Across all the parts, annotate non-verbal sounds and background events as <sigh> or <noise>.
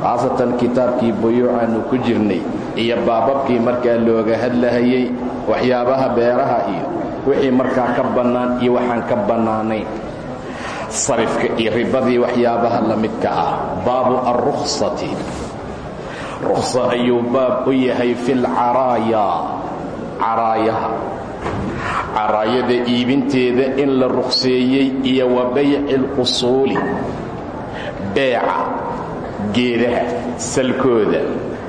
khaasatan kitaabkii buyuucaannu ku jirnay iyo baababkii markaa looga hadlahayay waxyaabaha beeraha iyo wixii markaa ka bannaan iyo waxaan ka bannaanayn. Sarifka iyo ribadii waxyaabaha la midka ah baabu alruksati ruksa ayuu baab u yahay fi lcaraaya caraayaha. Caraayada iibinteeda in la rukseeyey iyo wa bayci اlusuuli beeca geedaha salkooda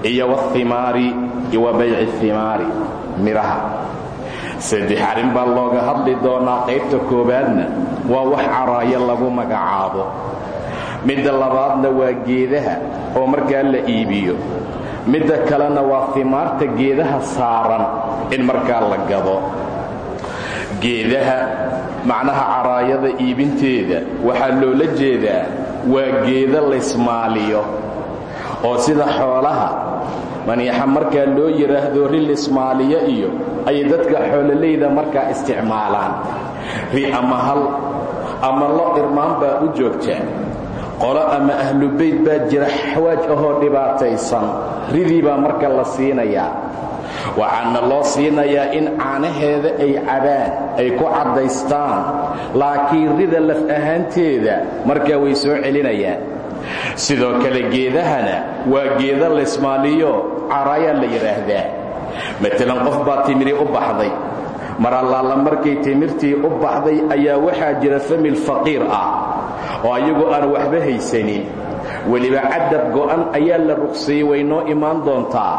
iyo waimaari wa bayci himaari midhaha saddex arrin baa looga hadli doonaa qaybta koowaadna waa wax caraayo lagu magacaabo. Midda labaadna waa geedaha oo markaa la iibiyo. Midda kalena waa himaarta geedaha saaran in markaa la gado. Geedaha macnaha caraayada iibinteeda waxaa loola jeedaa waa geeda laysmaaliyo oo sida xoolaha maniixa markaa loo yidhaahdo ri lismaaliyo iyo ayay dadka xoololayda markaa isticmaalaan. Ri ama hal ama lo irmaan baa u joogtaa qolo ama ahlubayd baa jira xawaaj ahoo dhibaataysan. Ridii baa marka la siinayaa waxaana loo siinayaa in caanaheeda ay cabaan ay ku caddaystaan. Laakiin rida laf ahaanteeda markaa way soo celinayaan. Sidoo kale geedahana waa geeda laysmaaliyo caraayaa la yidhaahdaa matalan qof baa timiri u baxday. Mar allaala markay timirtii u baxday ayaa waxaa jira famil faqiir ah oo ayagu aan waxba haysanin weliba cadad go'an ayaa la ruqseeyey way noo imaan doontaa.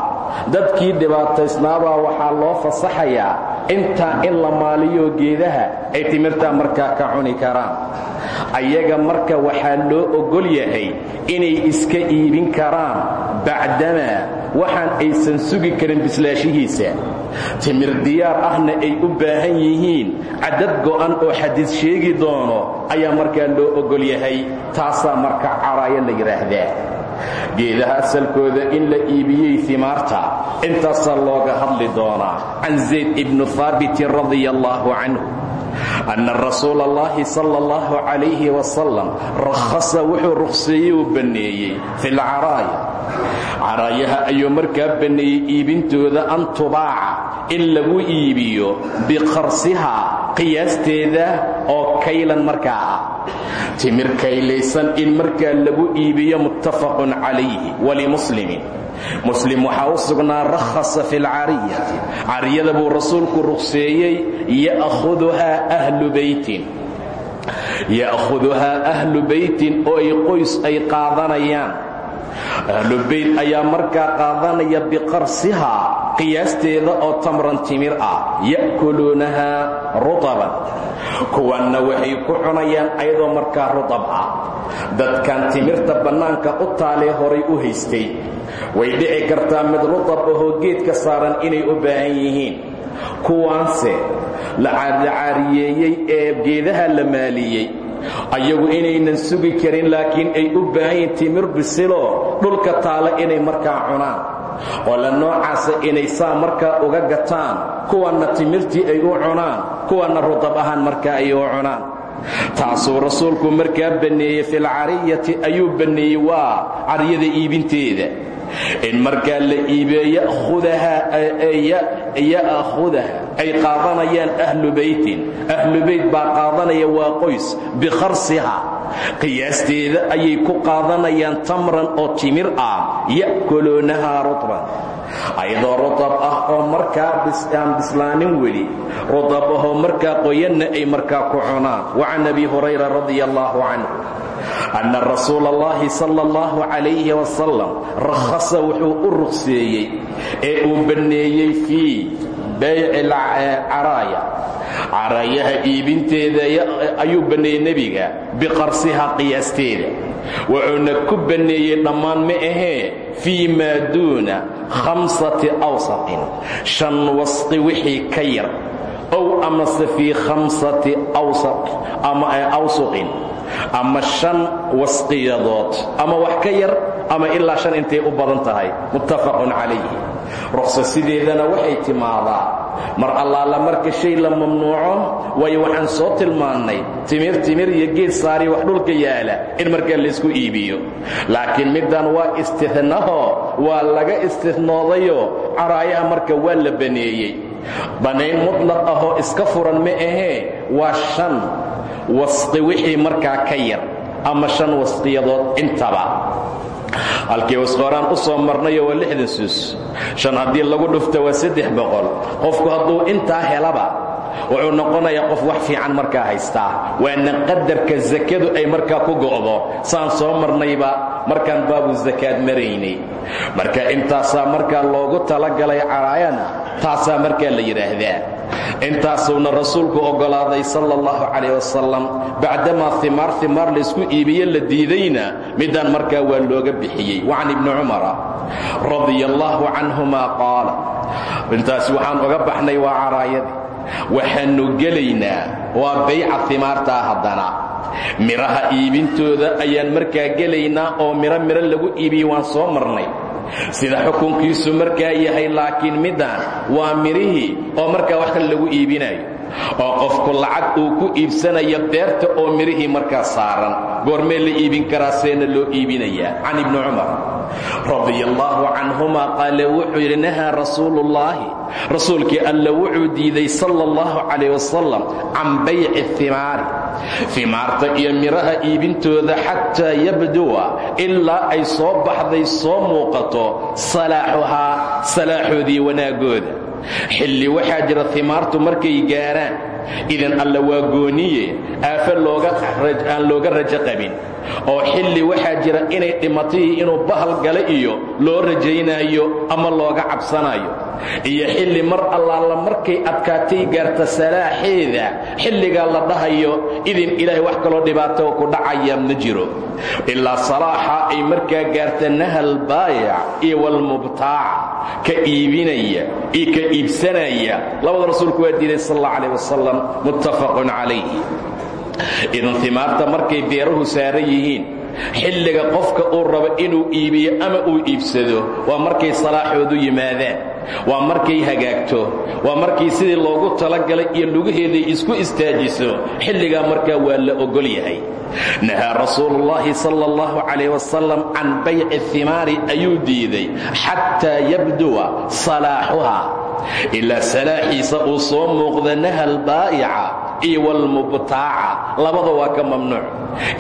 Dadkii dhibaataysnaabaa waxaa loo fasaxayaa intaa in la maaliyo geedaha ay timirtaa markaa ka cuni karaan. Ayaga marka waxaa loo ogol yahay inay iska iibin karaan bacdamaa waxaan aysan sugi karin bislaashihiisa. Timir diyaar ahna ay u baahan yihiin. Cadad go'an oo xadiis sheegi doono ayaa markaa loo ogol yahay taasaa marka caraayo la yidhaahdaa geedaha asalkooda in la iibiyey himaarta intaasaa looga hadli doonaa. Can zayd ibnu haabitin radia allaahu canhu anna rasuula allahi sala allahu calayhi wasalam rakhasa wuxuu rukhseeyey uu banneeyey fi lcaraaya caraayaha ayuu markaa banneeyey iibintooda an tubaaca in lagu iibiyo biqarsiha qiyaasteeda oo kaylan markaa ah timir kaylaysan in markaa lagu iibiyo muttafaqun calayhi walimuslimin muslim waxaa u sugnaa rakhasa fi lcariyati cariyada buu rasuulku ruqseeyey ya'huduhaa ahlu beytin ya'khuduhaa ahlu beytin oo ay qoys ay qaadanayaan. Ahlu beyt ayaa markaa qaadanaya biqarsihaa qiyaasteeda oo tamran timir ah. Ya'kuluunahaa rutaban. Kuwanna waxay ku cunayaan ayadoo markaa rutab ah. Dadkan timirta bannaanka u taalee horay u haystay way dhici kartaa mid rutab ahoo geedka saaran inay u baahan yihiin. Kuwaanse la caariyeeyey ee geedaha la maaliyey. Ayagu inaynan sugi karin laakiin ay u baahan yihiin timir bisiloo dhulka taala inay markaa cunaan. Qola noocaasa inay saa markaa uga gataan. Kuwanna timirtii ay u cunaan. Kuwanna rutab ahaan markaa ay u cunaan. Taasuu rasuulku markaa banneeyey filcariyati ayuu banneeyey waa cariyada iibinteeda in markaa la iibiyo ya'khudaha ay qaadanayaan ahlu beytin. Ahlu beyt baa qaadanaya waa qoys bikharsiha qiyaasteeda ayay ku qaadanayaan tamran oo timir ah. Ya'kuluunahaa rutban ayadoo rutab ah oo markaa aan bislaanin weli rutab ahoo markaa qoyanna ay markaa ku cunaan. Wa can abi hurayra radia allaahu canhu anna rasuula allahi sala allahu calayhi wasalam rakhasa wuxuu u ruqseeyey ee uu banneeyey fii bayci caraaya. Caraayaha iibinteeda ayuu banneeyey nebiga biqarsiha qiyaasteeda. Wuxuuna ku banneeyey dhammaan ma ahee fii maa duuna khamsati awsaqin shan wasqi wixii ka yar ow amase fii khamsati awsuqin ama shan wasqiyadood ama wax ka yar ama ilaa shan intay u badan tahay muttafaqun calayhi ruqsa sideedana waxay timaadaa. Mar allaala marka shay la mamnuuco waayo waxaan soo tilmaannay timir timir iyo geed saari wax dhulka yaalla in markaa laysku iibiyo. Laakiin middan waa istihnaho waa laga istihnoodayo caraayaha marka waa la baneeyey. Bannayn mutlaq ahoo iska furan ma ahee waa shan wasqi wixii markaa ka yar ama shan wasqiyadood intaba halkii wasqooraan u soo marnayo waa lixdan suus. Shan haddii lagu dhufto waa saddex boqol. Qofku hadduu intaa helaba wuxuu noqonayaa qof wax fiican markaa haystaa. Waana qadarka sakadu ay markaa ku go'do. Saan soo marnayba markaan baabu sakaad maraynay. Marka intaasaa markaa loogu talagalay caraayana taasaa markaa la yidhaahdaa. Intaasuuna rasuulku oggolaaday sala allahu calayh wasalam bacdamaa himaar himaar laysku iibiye la diidayna midaan markaa waa looga bixiyey. Wa can ibni cumara radia allaahu canhuma qaala. Intaasi waxaan oga baxnay waa caraayadii waxaannu gelaynaa. Waa bayca himaartaa haddana. Midhaha iibintooda ayaan markaa gelaynaa oo midho midho lagu iibiye waan soo marnay. Sida xukunkiisu markaa yahay laakiin middaan waa midhihii oo markaa wax kale lagu iibinayo oo qofku lacag uu ku iibsanayo beerta oo midhihii markaa saaran. Goormee la iibin karaa seena loo iibinayaa can ibni cumar radia allaahu canhuma qaale wuxuu yidhi nahaa rasuuluullaahi rasuulkii alla wuxuu diiday sala allahu calayh wasalam can bayci himaari himaarta iyo midhaha iibintooda xataa yabduwa ilaa ay soo baxday soo muuqato salaaxuhaa salaaxoodii wanaaggooda xilli waxaa jira himaartu markay gaaraan idan alla waa gooniye aafe aan looga rajo qabin. Oo xilli waxaa jira inay dhimatayii inuu bahal gala iyo loo rajaynaayo ama looga cabsanayo iyo xilli mar allaala markay adkaatay gaarta salaaxeeda xilligaa la dhahayo idin ilaahay wax kaloo dhibaato ku dhacaya ma jiro. Ilaa salaaxa ay markaa gaarta nahal baayac iyo walmubtaac ka iibinaya iyo ka iibsanaya. Labada rasuulku waa diiday sal alla calah wasalam muttafaqun calayhi idan himaarta markay beerahu saaran yihiin xilliga qofka uu rabo inuu iibiyo ama uu iibsado waa markay salaaxoodu yimaadaan waa markay hagaagto waa markay sidii loogu talagalay iyo lugaheeday isku istaajiso. Xilligaa markaa waa la ogol yahay. Nahaa rasuuluullaahi sala allahu calayh wasalam can bayci himaari ayuu diiday xataa yabduwa salaaxuha ilaa salaaxiisa uu soo muuqda nahal baa'ica iyo walmubtaaca labada waa ka mamnuuc.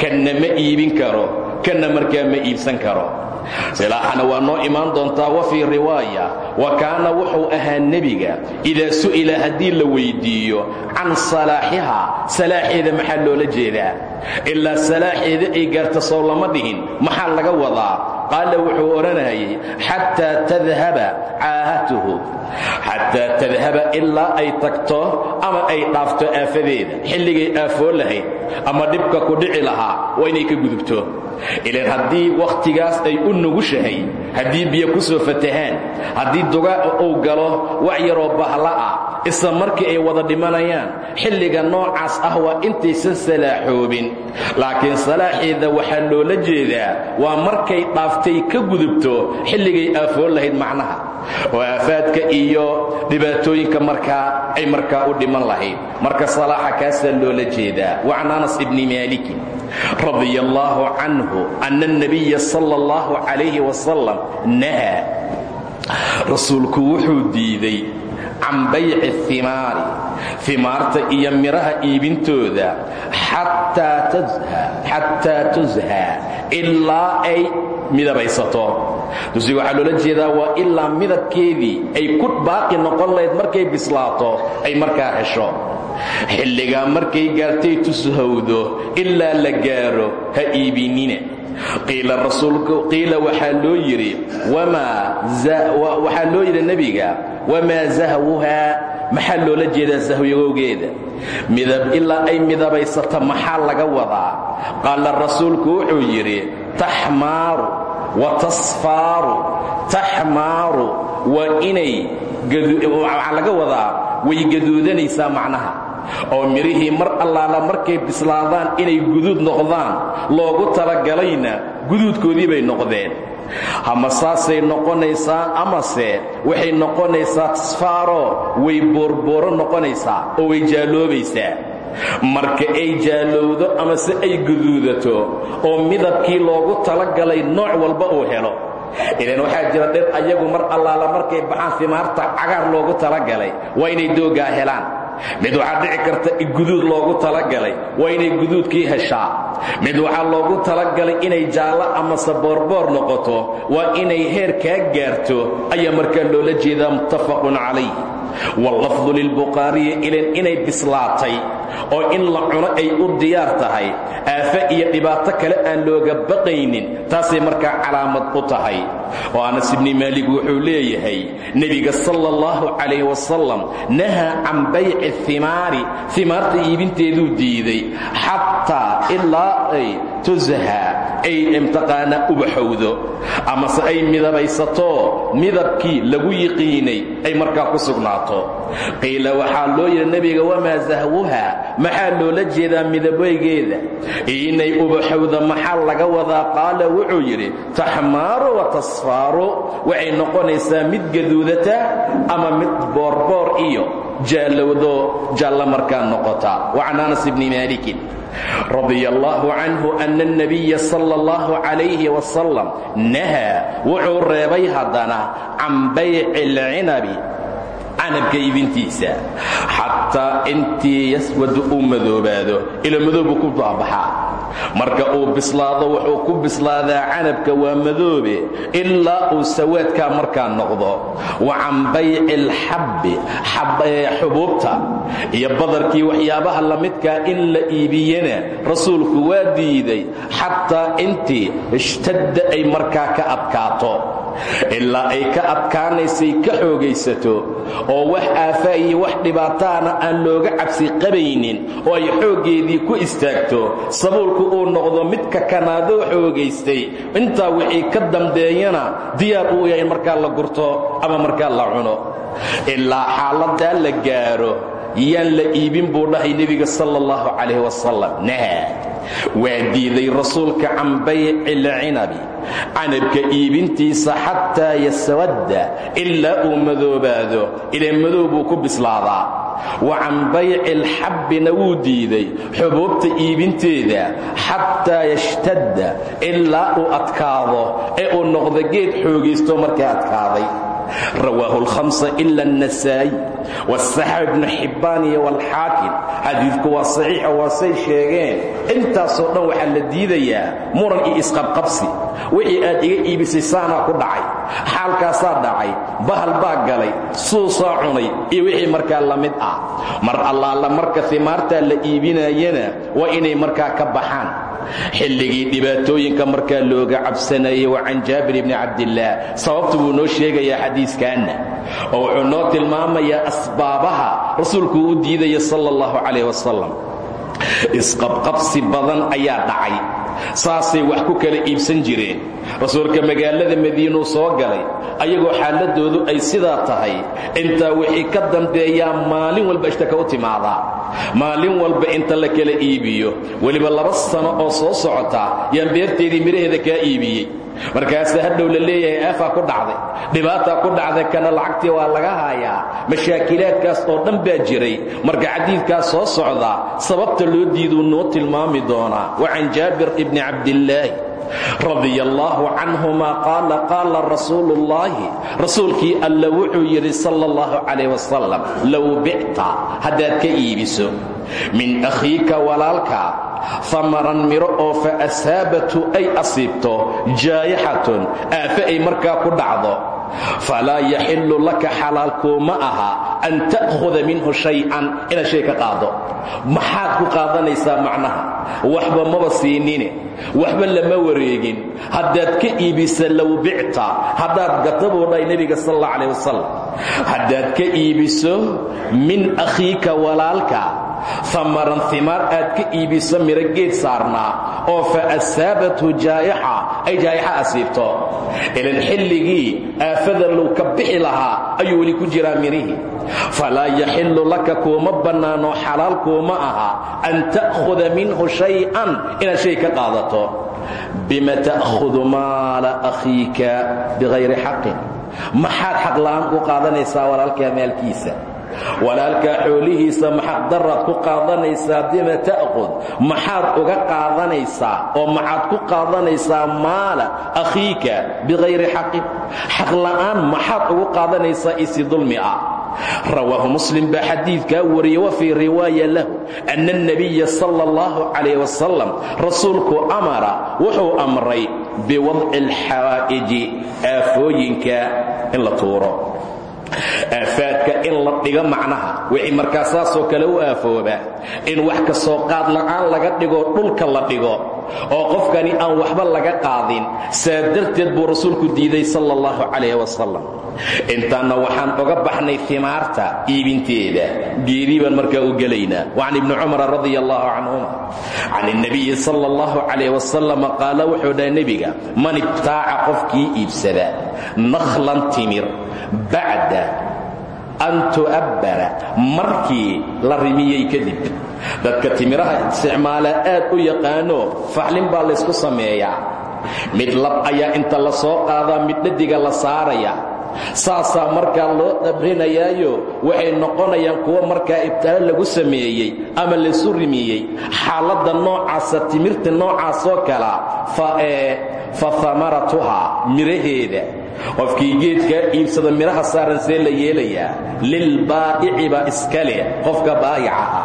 Kanna ma iibin karo kanna markaa ma iibsan karo silaaxana waa noo imaan doontaa wa fii riwaaya wa kaana wuxuu ahaa nebiga idaa su'ila haddii la weyddiiyo can salaaxiha salaaxeeda maxaa loola jeedaa? Ilaa salaaxeeda ay gaarta sow lama dhihin maxaa laga wadaa qaala wuxuu odhanayay xataa tadhaba caahatuhu. Xataa tadhaba ilaa ay tagto ama ay dhaafto aafadeeda. Xilligay aafoo lahayd ama dhibka ku dhici lahaa waa inay ka gudubto. Ilaan haddii wakhtigaas ay u nugushahay haddii biyo ku soo fatahaan haddii dugaa uu galo wax yaroo bahla ah isla markii ay wada dhimanayaan xilliga noocaas ah waa intaysan salaaxoobin laakiin salaaxeeda waxaa loola jeedaa waa markay dhaaftay ka gudubto xilligay aafoon lahayd macnaha. Oo aafaadka iyo dhibaatooyinka markaa ay markaa u dhiman lahayd. Marka salaaxa kaasaa loola jeedaa wacan anas ibni maalikin radia allaahu canhu ana alnabiya sala allahu calayhi wasalam nahaa. Rasuulku wuxuu diiday can bayci himaari himaarta iyo midhaha iibintooda xataa tushaa ilaa ay midabaysato. Tusiga waxaa loola jeedaa waa ilaa midabkeedii ay ku baaqi noqon lahayd markay bislaato ay markaa hesho. Xilligaa markay gaartay tushowdo ilaa la gaaro ha iibinina qiila waxaa loo yidhi waxaa loo yidhi nebiga wamaa zahwuhaa maxaa loola jeedaa sahyogowgeeda midab ilaa ay midabaysato maxaa laga wadaa qaala rasuulku wuxuu yidhi taxmaaru wa tasfaaru taxmaaru waa inay waxaa laga wadaa way gaduudanaysaa macnaha oo midhihii mar allaala markay bislaadaan inay guduud noqdaan loogu talagalayna guduudkoodii bay noqdeen ama saasay noqonaysaa amase waxay noqonaysaa tasfaaro way boorbooro noqonaysaa oo way jaaloobaysaa. Marka ay jaalowdo amase ay guduudato oo midabkii loogu talagalay nooc walba uu helo. Ilan waxaa jira dhir ayagu mar allaala markay baxaan fimaarta cagaar loogu talagalay waa inay doogaa helaan mid waxaa dhici karta guduud loogu talagalay waa inay guduudkii heshaa. Mid waxaa loogu talagalay inay jaallo amase boorboor noqoto waa inay heer kaa gaarto ayaa markaa loola jeedaa muttafaqun calayh wallafdu lilbukhaariyi ilan inay bislaatay oo in la cuno ay u diyaar tahay aafe iyo dhibaato kale aan looga baqaynin taasay markaa calaamad u tahay. Oo anas ibni maalik wuxuu leeyahay nebiga sala allahu calayh wasalam nahaa can bayci himaari himaarta iibinteeduu diiday xataa ilaa ay tusaha ay imtiqaana ubaxowdo amase ay midabaysato midabkii lagu yiqiinay ay markaa ku sugnaato. Qiila waxaa loo yidhi nebiga wamaa sahwuha maxaa loola jeedaa midabaygeeda inay ubaxowda maxaa laga wadaa? Qaala wuxuu yidhi taxmaaru wa tasfaaru. Waxay noqonaysaa mid gaduudata ama mid boorboor iyo jaallowdo jaallo markaa noqota. Wacan anas ibni maalikin radi allahu canhu ana alnabiya sala allahu calayhi wasalam nahaa wuxuu reebay haddana can bayci alcinabi canabka iibintiisa xataa intii yaswadu uu madoobaado ila madoobu ku baabaxaa marka uu bislaado wuxuu ku bislaadaa canabka waa madoobe ilaa uu sawaadkaa markaa noqdo. Wa can bayci alxabbi xubuubta iyo badarkii waxyaabaha lamidkaa in la iibiyana rasuulku waa diiday xataa intii ishtadda ay markaa ka adkaato ilaa ay ka adkaanaysay ka xoogaysato oo wax aafaa iyo wax dhibaataana aan looga cabsi qabaynin oo ay xooggeedii ku istaagto sabuulku uu noqdo mid kakanaadoo xoogaystay. Intaa wixii ka dambeeyana diyaar uu yahay in markaa la gurto ama markaa la cuno. Ilaa xaaladaa la gaaro yaan la iibin buu dhahay nebiga sala allahu calayh wasalam naha waa diiday rasuulka can bayci alcinabi canabka iibintiisa xataa yaswadda ilaa uu madoobaado ilaa madow buu ku bislaadaa. Wa can bayci alxabbina wuu diiday xubuubta iibinteeda xataa yashtadda ilaa uu adkaado ee uu noqdo geed xoogaysto markaa adkaaday rawaahu alhamsa ila annasaa'i wasaxab ibnu xibbaan iyo walxaakim xadiidku waa saxiixo waasay sheegeen intaasoo dhan waxaa la diidayaa muran iyo isqabqabsi wixii aad iga iibisay saanaa ku dhacay xaalkaasaa dhacay bahal baa galay suusaa cunay iyo wixii markaa la mid ah. Mar allaala marka himaartaa la iibinayana waa inay markaa ka baxaan. Xilligii dhibaatooyinka markaa looga cabsanayay wa can jaabir ibni cabdillaah sababtu buu noo sheegayaa xadiiskaanna. Oo wuxuu noo tilmaamayaa asbaabaha rasuulku u diidaya sala allahu calayh wasalam isqabqabsi badan ayaa dhacay saasay wax ku kala iibsan jireen. Rasuulka magaalada madiinuu soo galay ayagoo xaaladoodu ay sidaa tahay intaa wixii ka dambeeyaa maalin walba ishtaka u timaadaa maalin walba inta la kala iibiyo weliba laba sano oo soo socota yaan beerteedii midhaheeda kaa iibiyey markaasaa hadhow la leeyahay aafaa ku dhacday dhibaataa ku dhacday kana lacagtii waa laga haayaa. Mashaakilaadkaas oo dhan baa jiray. Marka xadiidkaas soo socda sababta loo diiduu noo tilmaami doonaa wa can jaabir ibni cabdillaahi radi allaahu canhuma qaala qaala rasuulu ullaahi rasuulkii alla wuxuu yidhi sala allahu calayh wasalam low bicta haddaad ka iibiso min akhiika walaalka hamaran miro oo fa asaabatu ay asiibto jaayixatun aafe ay markaa ku dhacdo. Falaa yaxillu laka xalaalkuuma aha an ta'khuda minhu shay-an inaad shay ka qaado. Maxaad ku qaadanaysaa macnaha? Waxba maba siinine waxba lama wareegin. Haddaad ka iibisa low bicta haddaad gata buu dhahay nebiga sal alla calah wasalam haddaad ka iibiso min akhiika walaalka amaran himaar aad ka iibiso miro geed saarnaa oo fa asaabathu jaa'ixa ay jaa'ixa asiibto ilan xilligii aafada low ka bixi lahaa ayuu weli ku jiraa mirihii. Falaa yaxillu laka kuuma bannaano xalaal kuuma aha an ta'khuda minhu shay-an inaad shay ka qaadato. Bima ta'khudu maala akhiika bikayri xaqin. Maxaad xaq la'aan ku qaadanaysaa walaalkaa maalkiisa walaalkaa xoolihiisa maxaad daraad ku qaadanaysaa bima ta'khud? Maxaad uga qaadanaysaa oo maxaad ku qaadanaysaa maala akhiika bikayri xaqin xaq la'aan maxaad ugu qaadanaysaa isi dulmi ah. Rawaahu muslim baa xadiidkaa wariyey wa fii riwaaya lahu ana اnabiya sala اllahu calayh wasalam rasuulku amara wuxuu amray biwadci alxawaa'iji aafooyinka in la tuuro aafaadka in la dhigo macnaha wixii markaa saasoo kale u aafooba in wax ka soo qaad la'aan laga dhigo dhulka la dhigo oo qofkani aan waxba laga qaadin saa darteed buu rasuulku diiday sala allahu calayh wasalam intaanna waxaan uga baxnay himaarta iibinteeda geedii baan markaa u gelaynaa. Wa can ibni cumara radia allahu canhuma can اnabiyi sala allahu calayh wasalam qaala wuxuu dhaha nebiga man ibtaaca qofkii iibsada nakhlan timir. Bacda an tu'abbara. Markii la rimiyey kadib dadka timiraha isticmaala aad u yaqaano faxlin baa laysku sameeyaa mid lab ayaa inta la soo qaadaa mid dhadiga la saaraya. Saasaa markaa loo dhabrinayaayo waxay noqonayaan kuwo markaa ibtaalo lagu sameeyey ama laysu rimiyey. Xaaladda noocaasa timirta noocaasoo kala fa hamaratuhaa miraheeda qofkii geedkaa iibsada midhaha saaran see la yeelayaa? Lilbaa'ici baa iska leh qofka baayicaha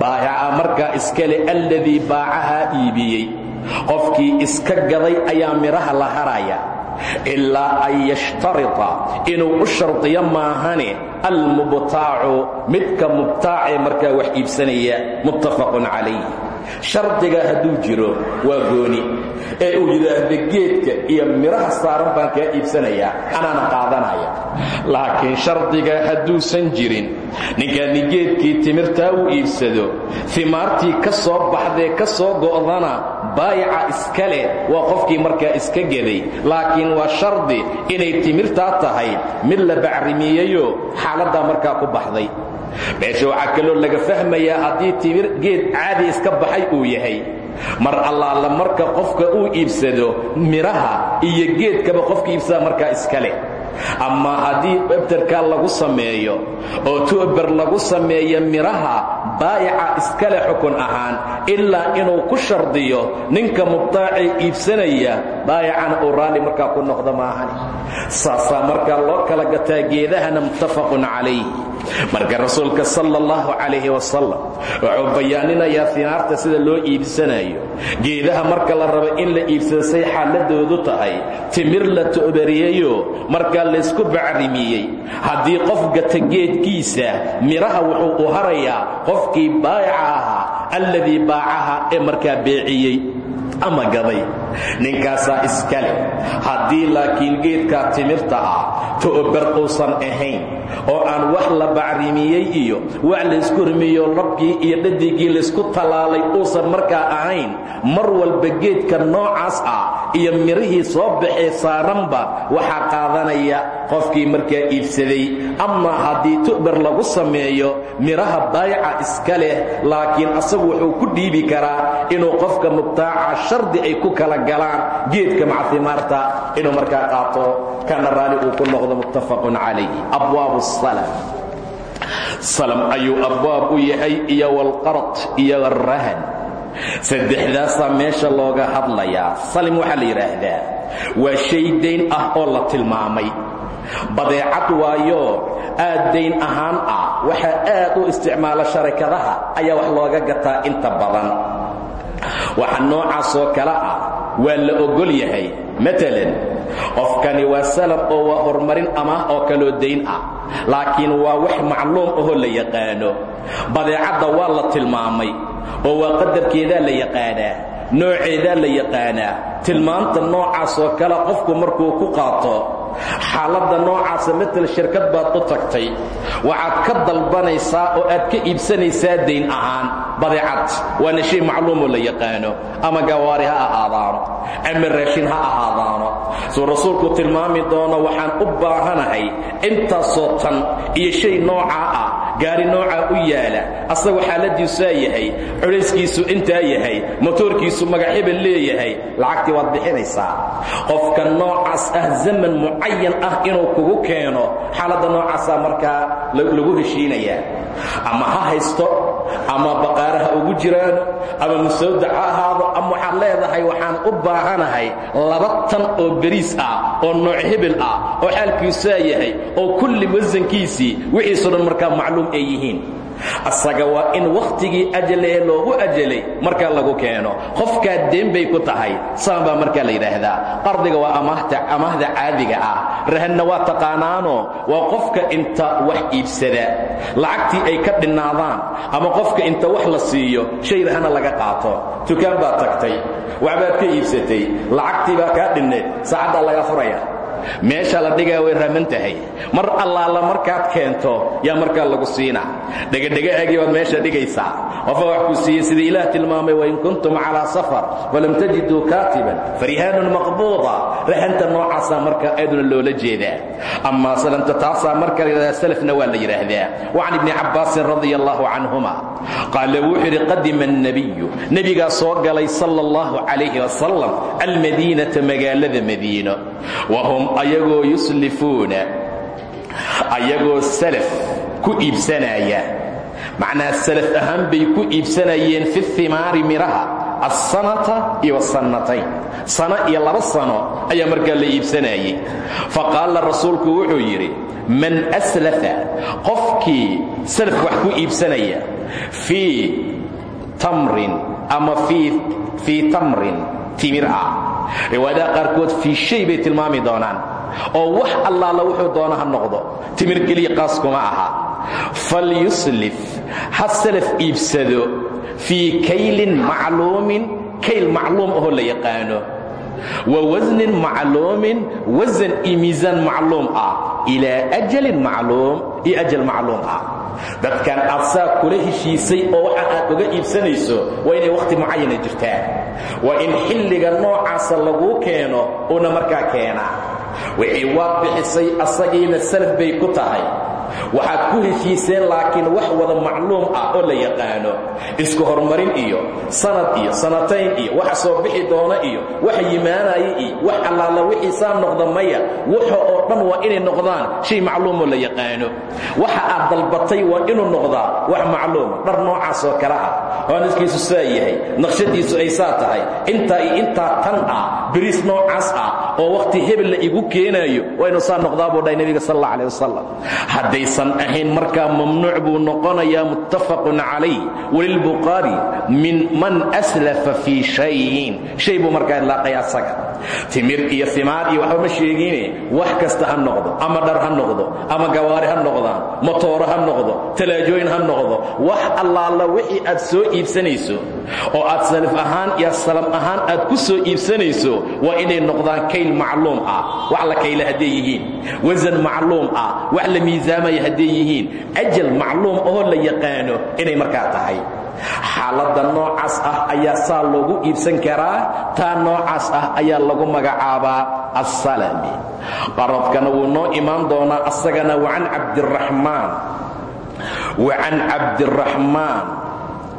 baayica markaa iska leh alladii baacahaa iibiyey. Qofkii iska gaday ayaa midhaha la haraya ilaa an yashtarita inuu u shardiyo maahane almubtaacu midka mubtaacee markaa wax iibsanaya muttafaqun calayh shardiga hadduu jiro waa gooni. Ee uu yidhaahda geedka iyo midhaha saaran baan kaa iibsanayaa anaana qaadanaya. Laakiin shardiga hadduusan jirin ninkaani geedkii timirtaa uu iibsado timaartii ka soo baxdee ka soo go'dana baayaca iska leh waa qofkii markaa iska geday. Laakiin waa shardi inay timirtaa tahay mid la bacrimiyeyo xaaladdaa markaa ku baxday meesha waxaa kaloo laga fahmayaa haddii timir geed caadi iska baxay uu yahay. Mar allaala marka qofka uu iibsado midhaha iyo geedkaba qofka iibsada markaa iska leh. Ama haddii ebterkaa lagu sameeyo oo tu'ber lagu sameeyo midhaha baayaca iska leh xukun ahaan ilaa inuu ku shardiyo ninka mubtaacee iibsanaya baayacana uu raalli markaa ku noqdo maahani. Saasaa markaa loo kala gataa geedahana muttafaqun calayh marka rasuulka sala allahu calayhi wasalam wuxuu bayaaninayaa finaarta sida loo iibsanayo. Geedaha marka la rabo in la iibsado say xaaladoodu tahay. Timir la to'bariyeyo markaa laysku bacrimiyey. Haddii qof gata geedkiisa midhaha wuxuu u harayaa qofkii baayaca ahaa alladii baacaha ee markaa beeciyey ama gaday ninkaasaa iska leh haddii laakiin geedkaa timirta ah to'bar uusan ahayn oo aan wax la bacrimiyey iyo wax laysku rimiyo labkii iyo dhadigii laysku tallaalay uusan markaa ahayn mar walba geedka noocaas ah iyo mirihii soo baxee saaranba waxaa qaadanaya qofkii markaa iibsaday. Ama haddii tu'bar lagu sameeyo midhaha baayaca iska leh laakiin asagu wuxuu ku dhiibi karaa inuu qofka mubtaaca shardi ay ku kala galaan geedka macahimaarta inuu markaa qaato kana raali uu ku noqdo muttafaqun calayh abwaabu salam. Salam ayuu abwaab u yahay iyo walqard iyo alrahan saddexdaasaa meesha looga hadlayaa. Salim waxaa la yidhaahdaa waa shay dayn ah oo la tilmaamay. Badeecad waayo aad dayn ahaan ah. Waxaa aad u isticmaala sharikadaha ayaa wax looga gataa inta badan. Waxa noocaasoo kale ah waa la ogol yahay. Maalan qofkani waa salab oo waa horumarin amaah oo kaloo dayn ah. Laakiin waa wax macluum ahoo la yaqaano. Badeecadda waa la tilmaamay oo waa qadarkeedaa la yaqaanaa nooceedaa la yaqaanaa. Tilmaanta noocaasoo kale qofku markuu ku qaato xaaladda noocaasa matal shirkad baad u tagtay. Waxaad ka dalbanaysaa oo aad ka iibsanaysaa dayn ahaan. Badeecad waana shay macluumoo la yaqaano. Ama gawaari ha ahaadaano. Ama raashin ha ahaadaano. Suu rasuulku tilmaami doono waxaan u baahanahay intaasoo tan iyo shay noocaa ah gaari noocaa u yaalla asagoo xaaladiisaa yahay culayskiisu intaa yahay motoorkiisu magaxebel leeyahay lacagtii waad bixinaysaa. Qofka noocaas ah zaman mucayan ah inuu kugu keeno xaaladda noocaasaa markaa lagu heshiinayaa. Ama ha haysto ama baqaaraha ugu jiraan ama musawdac ha ahaado ama waxaad leedahay waxaan u baahanahay laba tan oo beriis ah oo nooc hebel ah oo xaalkiisaa yahay oo kulli wasankiisii wixiiso dhan markaa macluum ay yihiin asaga waa in wakhtigii ajalee loogu ajalay markaa lagu keeno. Qofkaa deen bay ku tahay saan baa markaa la yidhaahdaa. Qardiga waa amaahda caadiga ah. Rahanna waa taqaanaanoo waa qofka inta wax iibsada. Lacagtii ay ka dhinnaadaan ama qofka inta wax la siiyo shay rahana laga qaato. Dukaan baad tagtay waxbaad ka iibsatay. Lacagtii baa kaa dhinneed saacaddaa laga furaya meesha la dhigaa way raman tahay. Mar allaala markaad keento yaa markaa lagu siina. Dhegadhegaagii baad meesha dhigaysaa qofa wax ku siiyey sida ilaah tilmaamay wain kuntum calaa safar walam tajiduu kaatiban farihaanun maqbuuda. Rahanta noocaasaa markaa ayduna loola jeedaa. Amaa salamta taasaa marka la yidhahdaa salafna waa la yidhaahdaa. Wacan ibni cabbaasin radia allahu canhuma qaala wuxuu yidhi qadima annabiyu nebigaa soo galay sala allahu calayhi wasalam almadiinata magaalada madiino. Wahum ayagoo yuslifuuna ayagoo salaf ku iibsanaya. Macnaa salaf ahaan bay ku iibsanayeen fi himaari midhaha alsanata iyo wasannatayn sano iyo laba sano ayaa markaa la iibsanayey. Faqaala rasuulku wuxuu yidhi man aslafa qofkii salaf wax ku iibsanaya fii tamrin ama fii tamrin timir ah riwaayadaha qaarkood fii shay bay tilmaami doonaan. Oo wax allaala wuxuu doona ha noqdo. Timir keliya qaas kuma aha. Falyuslif ha salaf iibsado fii kaylin macluumin kayl macluum ahoo la yaqaano. Wa wasnin macluumin wasan iyo miisaan macluum ah. Ilaa ajalin macluum iyo ajal macluum ah. Dadkan aad saa kula heshiisay oo waxa aad uga iibsanayso waa inay wakhti mucayana jirtaa waa in xilliga noocaasa laguu keeno uuna markaa keenaa. Wixii waad bixisay asagiina salaf bay ku tahay waxaad ku heshiiseen laakiin wax wada macluum ah oo la yaqaano. Isku horumarin iyo sanad iyo sanatayn iyo waxa soo bixi doona iyo waxa yimaanaya iyo wax allaala wixii saa noqda maya. Waxa oo dhan waa inay noqdaan shay macluumoo la yaqaano. Waxa aad dalbatay waa inuu noqdaa wax macluuma dhar noocaas oo kale ah. Hooniskiisu saa yahay naqshadiisu ay saa tahay. Intaa iyo intaa tan ah beriis noocaas ah oo wakhti hebel la igu keenaayo waa inuu saa noqdaa buu dhahay nebiga sal alla alih wasalam haddaysan ahayn markaa mamnuuc buu noqonayaa muttafaqun calayh. Walilbukhaari min man aslafa fii shayin. Shay buu markaa idlaaqay asaga timir iyo imaar iyo waxba ma sheegine wax kasta ha noqdo ama dhar ha noqdo ama gawaari ha noqdaan motooro ha noqdo talaajooyin ha noqdo. Wax allaala wixii aad soo iibsanayso oo aad salaf ahaan iyo salam ahaan aad ku soo iibsanayso waa inay noqdaan kayl macluum ah. Wax la kayla hadday yihiin. Wasan macluum ah. Wax la miisaamaya hadday yihiin ajal macluum oo la yaqaano inay markaa tahay. Xaaladda noocaas ah ayaa saa loogu iibsan karaa taa noocaas ah ayaa lagu magacaabaa assalami. Qaradkana wuu noo imaan doonaa asagana wacan cabdiraxmaan wacan cabdiraxmaan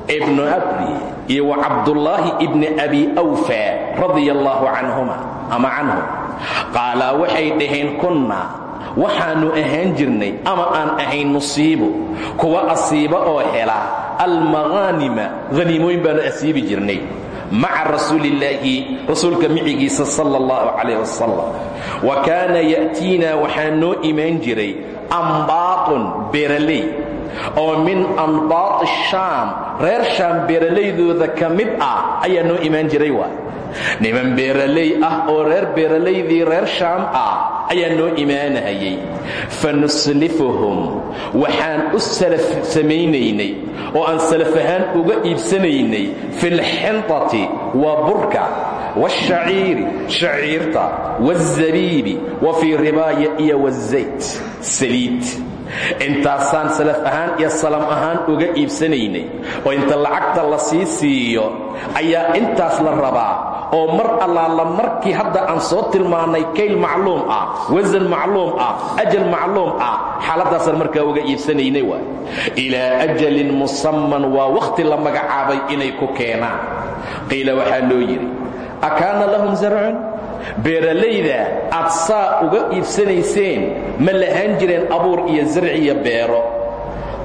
ibnu abri iyo wa cabdullaahi ibni abi awfa radia allaahu canhuma ama canhum qaalaa waxay dhaheen kunna waxaannu ahaan jirnay ama aan ahayn nusiibu kuwa asiiba oo hela almaqaanima haniimooyin baannu asiibi jirnay. Maca rasuulillaahi rasuulka micigiisa sala allahu calayh wasalam wa kaana ya'tiinaa waxaa noo imaan jiray ambaatun beeraley oo min anbaati shaam reer shaam beeralaydooda ka mid ah ayaa noo imaan jiray waay niman beeraley ah oo reer beeralaydii reer shaam ah ayaa noo imaanahayay fa nuslifuhum waxaan u salaf samaynaynay oo aan salaf ahaan uga iibsanaynay filxintati waa burka waashaciiri shaciirta waاzabiibi wa fii ribaaya iyo wazayt saliid intaasaan salaf ahaan iyo salam ahaan uga iibsanaynay oo inta lacagta la sii siiyo ayaa intaas la rabaa oo mar allaala markii hadda aan soo tilmaannay kayl macluum ah wasan macluum ah ajal macluum ah xaaladaasaan markaa uga iibsanaynay waay. Ilaa ajalin musamman waa wakhti la magacaabay inay ku keenaan. Qiila waxaa loo yidhi akaana lahum zarcun beeralayda aad uga iibsanayseen ma lahaan jireen abuur iyo zarci beero.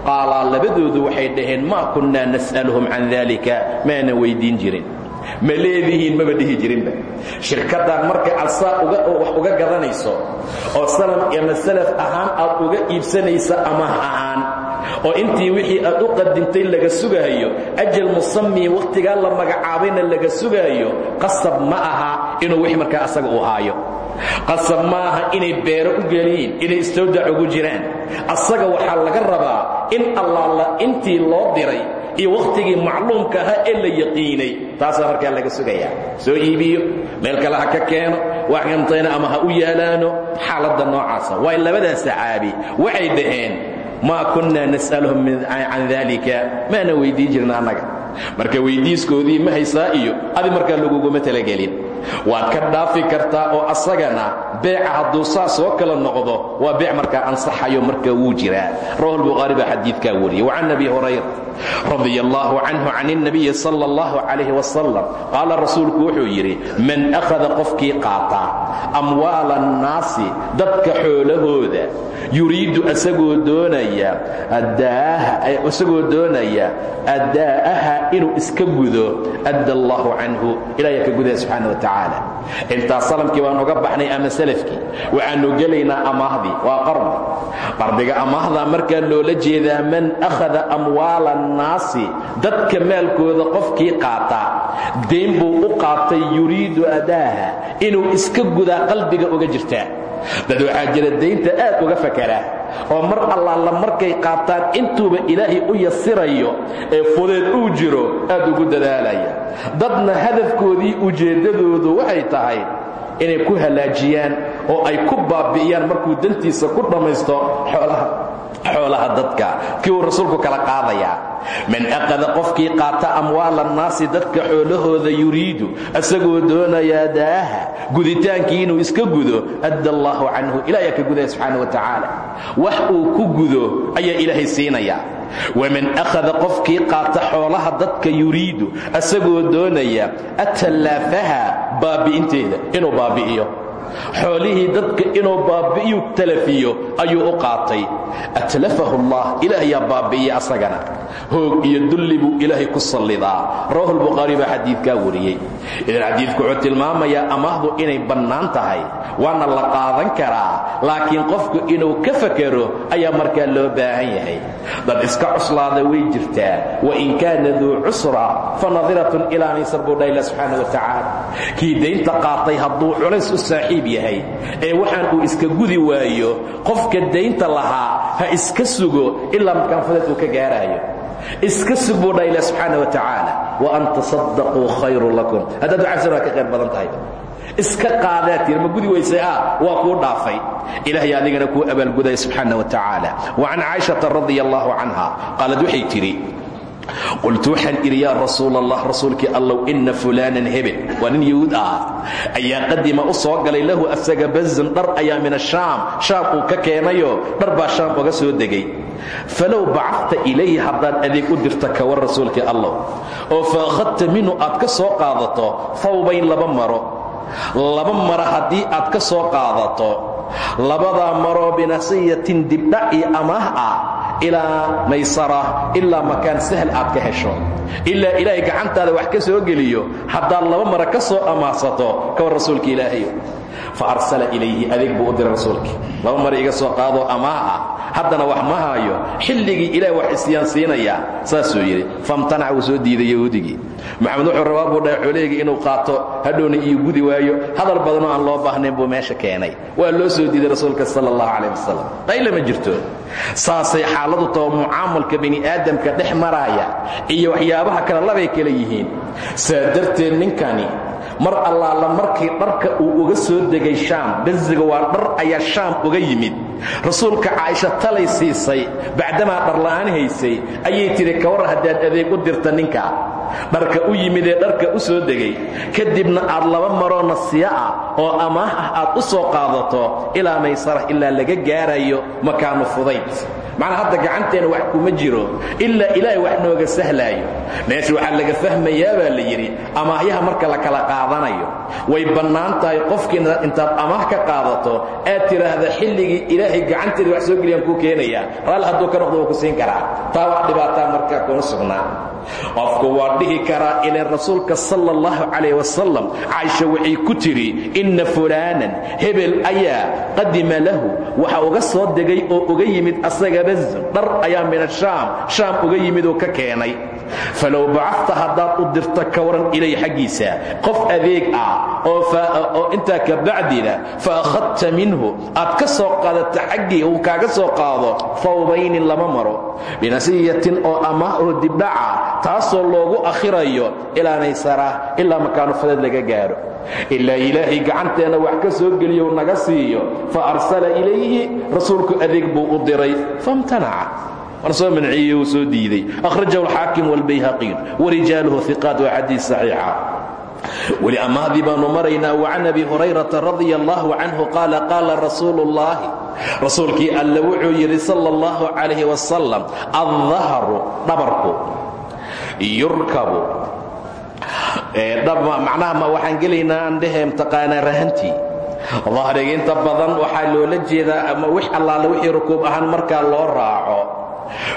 Qaalaa labadoodu waxay dhaheen maa kunnaa nas'aluhum can daalika maanan weyddiin jirin. Ma leedihiin maba dhihi jirinba. Shirkaddan marka aad saa wax uga gadanayso oo salam ama salaf ahaan aad uga iibsanaysa ama ahaan oo intii wixii aad u qadintay laga sugaayo ajal musami wakhtigaa la magacaabayna laga sugaayo qasab ma aha inuu wixii markaa asaga uu haayo. Qasab ma aha inay beero u geliin inay istawdac ugu jiraan. Asaga waxaa laga rabaa in allaala intii loo diray iyo wakhtigii macluumka ahaa ee la yaqiinay. Taasaa markaa laga sugayaa. Soo iibiyo meel kale ha ka keeno wax kantayna ama ha u yaalaano. Xaaladda noocaasa waay labadaas saxaabi waxay dhaheen maa kunnaa nas'aluhum can daalika maana weyddiin jirna annaga. Marka weyddiiskoodii ma haysaa iyo adi markaa laguguma talagelin waad ka dhaafi kartaa oo asagana beeca hadduu saa soo kala noqdo waa beec markaa ansaxayo markaa wuu jiraa rawahu lbukhaari baa xadiidkaa wariyey. Wacan abi hurayra radi allahu canhu can اnabiyi sal اllahu calayh wasalam qaala rasuulku wuxuu yidhi man akhada qofkii qaataa amwaala annaasi dadka xoolahooda yuriidu asagoo doonaya isagoo doonaya addaa'aha inuu iska gudo adda allahu canhu. Ilaahyaa ka gudaya subxaana wa tacaala. Intaas salamkii baan uga baxnay ama salafkii waxaannu gelaynaa amaahdii waa qardi qardiga amaahdaa markaa loola jeedaa man akhada amwaala annaasi dadka maalkooda qofkii qaata dayn buu u qaatay yuriidu adaaha inuu iska gudaa qalbiga uga jirtaa dad waxaa jira aad uga fakara. Oo mar allaala markay qaataan intuuba ilaahay u yasirayo ee fudeed uu jiro aad ugu dadaalaya. Dadna hadafkoodii ujeeddadoodu waxay tahay inay ku halaajiyaan oo ay ku baabi'iyaan markuu dantiisa ku dhammaysto xoolaha xoolaha dadka kii uu rasuulku kala qaadayaa man aqada qofkii qaata amwaala annaasi dadka xoolahooda yuriidu asagoo doonayaa daaha guditaankii inuu iska gudo adda allaahu canhu ilaahyaa ka gudaya subxaana wa tacaala. Wax uu ku gudo ayaa ilaahay siinayaa waman akhada qofkii qaata xoolaha dadka yuriidu asagoo doonaya atallaafaha baabi'inteeda inuu baabi'iyo xoolihii dadka inuu baabi'iyu talafiyo ayuu u qaatay. Atlafahu allah ilaahayaa baabi'iya asagana. Hoog iyo dulli buu ilaahay ku sallidaa rawahu lbukhaari baa xadiidkaa wariyey. Idan xadiidku wuxuu tilmaamayaa amaahdu inay bannaan tahay. Waana la qaadan karaa laakiin qofku inuu ka fakero ayaa markaa loo baahan yahay. Dad iska cuslaada way jirtaa. Wain kaana duu cusra fanadiratun ilaa maysar buu dha ila subxaana wa tacaala kii daynta qaatay hadduu culays u saaxiib yahay ee waxaan uu iska gudi waayo qofka daynta lahaa ha iska sugo ilaa makaanfadeed uu ka gaaraayo. Iska sug buu dha ila subxaana wa tacaala wa an tasaddaquu khayru lakum. Haddaad ducaysan waa ka badan tahay. Iska qaadaad tir ma gudi weysay ah waa kuu dhaafay. Ilaahay adigana kuu abaalgudaya subxaana wa tacaala wa can caaishata radia allahu canha qaalad waxay tidhi qultu waxaan idhi yaa rasuul allah rasuulkii allow inna fulaanan hebel waa nin yahuud ah ayaa qadima u soo galay lahu asaga bazun dhar ayaa min ashaam shaam uu ka keenayo dhar baa shaam uga soo degay falow bacadta ilayhi haddaad adeeg u dirta kawar rasuulkii allow oo fa akhadta minhu aad ka soo qaadato fawbayn laba maro laba maro haddii aad ka soo qaadato labadaa maroo binasiyatin dibdhac iyo amaah ah ilaa maysara ilaa makaan sahal aad ka hesho. Ilaa ilaahay gacantaada wax ka soo geliyo haddaad laba mara ka soo amaasato kawar rasuulka ilaahayo fa arsala ilayhi adeeg buu u diray rasuulkii laba mara iga soo qaadoo amaah ah haddana wax ma haayo xilligii ilaah wax isyaan siinayaa saasuu yidhi famtanac wuu soo diiday yahuudigii. Maxamed wuxuu rabaa buu dhahay xoolahayga inuu qaato hadhowna iyo gudi waayo hadal badanoo aan loo baahnayn buu meesha keenay. Waa loo soo diiday rasuulka sala allahu calayh wasalam qayla ma jirto. Saasay xaaladu tao mucaamalka bini aadamka dhex maraaya iyo waxyaabaha kale labay kala yihiin. Saa darteed ninkani mar allaala markii dharka uu uga soo degay shaam basiga waa dhar ayaa shaam uga yimid. Rasuulka caaisha talay siisay bacdamaa dharla'aan haysay ayay tidhi kawar haddaad adeeg u dirta ninka. Dharka u yimid ee dharka u soo degay kadibna aad laba maroo nasiya ah oo amaah ah aad u soo qaadato ilaa maysara ilaa laga gaarayo makaanu fudayd macnaa hadda gacanteena wax kuma jiro ilaa ilaahay wax nooga sahlaayo. Meesha waxaa laga fahmayaa baa la yidhi amaahyaha marka la kala qaadanayo. Way bannaan tahay qofkii intaad amaah ka qaadato aad tidhaahda xilligii ilaahay gacanteeda wax soo geliyaan kuu keenayaa. Raalli hadduu ka noqdo ku siin karaa. Taa wax dhibaataa markaa kuma sugnaa qofku waa dhihi karaa ilan rasuulka sala allahu calayh wasalam caaisha waxay ku tidhi inna fulaanan hebel ayaa qadima lahu. Waxa uga soo degay oo uga yimid asaga bazun dhar ayaa min ashaam shaam uga yimid oo ka keenay. Falow bacafta haddaad u dirto ka waran ilay xaggiisa qof adeeg ah oo intaa ka bacdina fa akhadta minhu aad ka soo qaadata xaggii uu kaaga soo qaado fawbayni lama maro. Binasiyatin oo amaah oo dibdhaca taasoo loogu akhirayo ilaa naysara ilaa fadeed laga gaadho ilaa ilaahay gacanteenna wax ka soo geliyo naga siiyo fa arsala ilayhi rasuulku adeeg buu u diray famtanaca. Warsoo manciye uu soo diiday akhrajahu alxaakim wاlbayhaqiyu warijaaluhu iqaat waa xadiis saxiixa. Weli ammahdii baanu maraynaa wacan abi hurayrata radia allahu canhu qaala qaala rasuulu ullaahi rasuulkii alle wuxuu yidhi sala allahu calayh wasalam addahru dhabarku yurkabu macnaha waxaan gelaynaa aan dhehe mtaqaanaa rahantii. Dahriga inta badan waxaa loola jeedaa ama wix allaale wixii rukuub ahaan markaa loo raaco.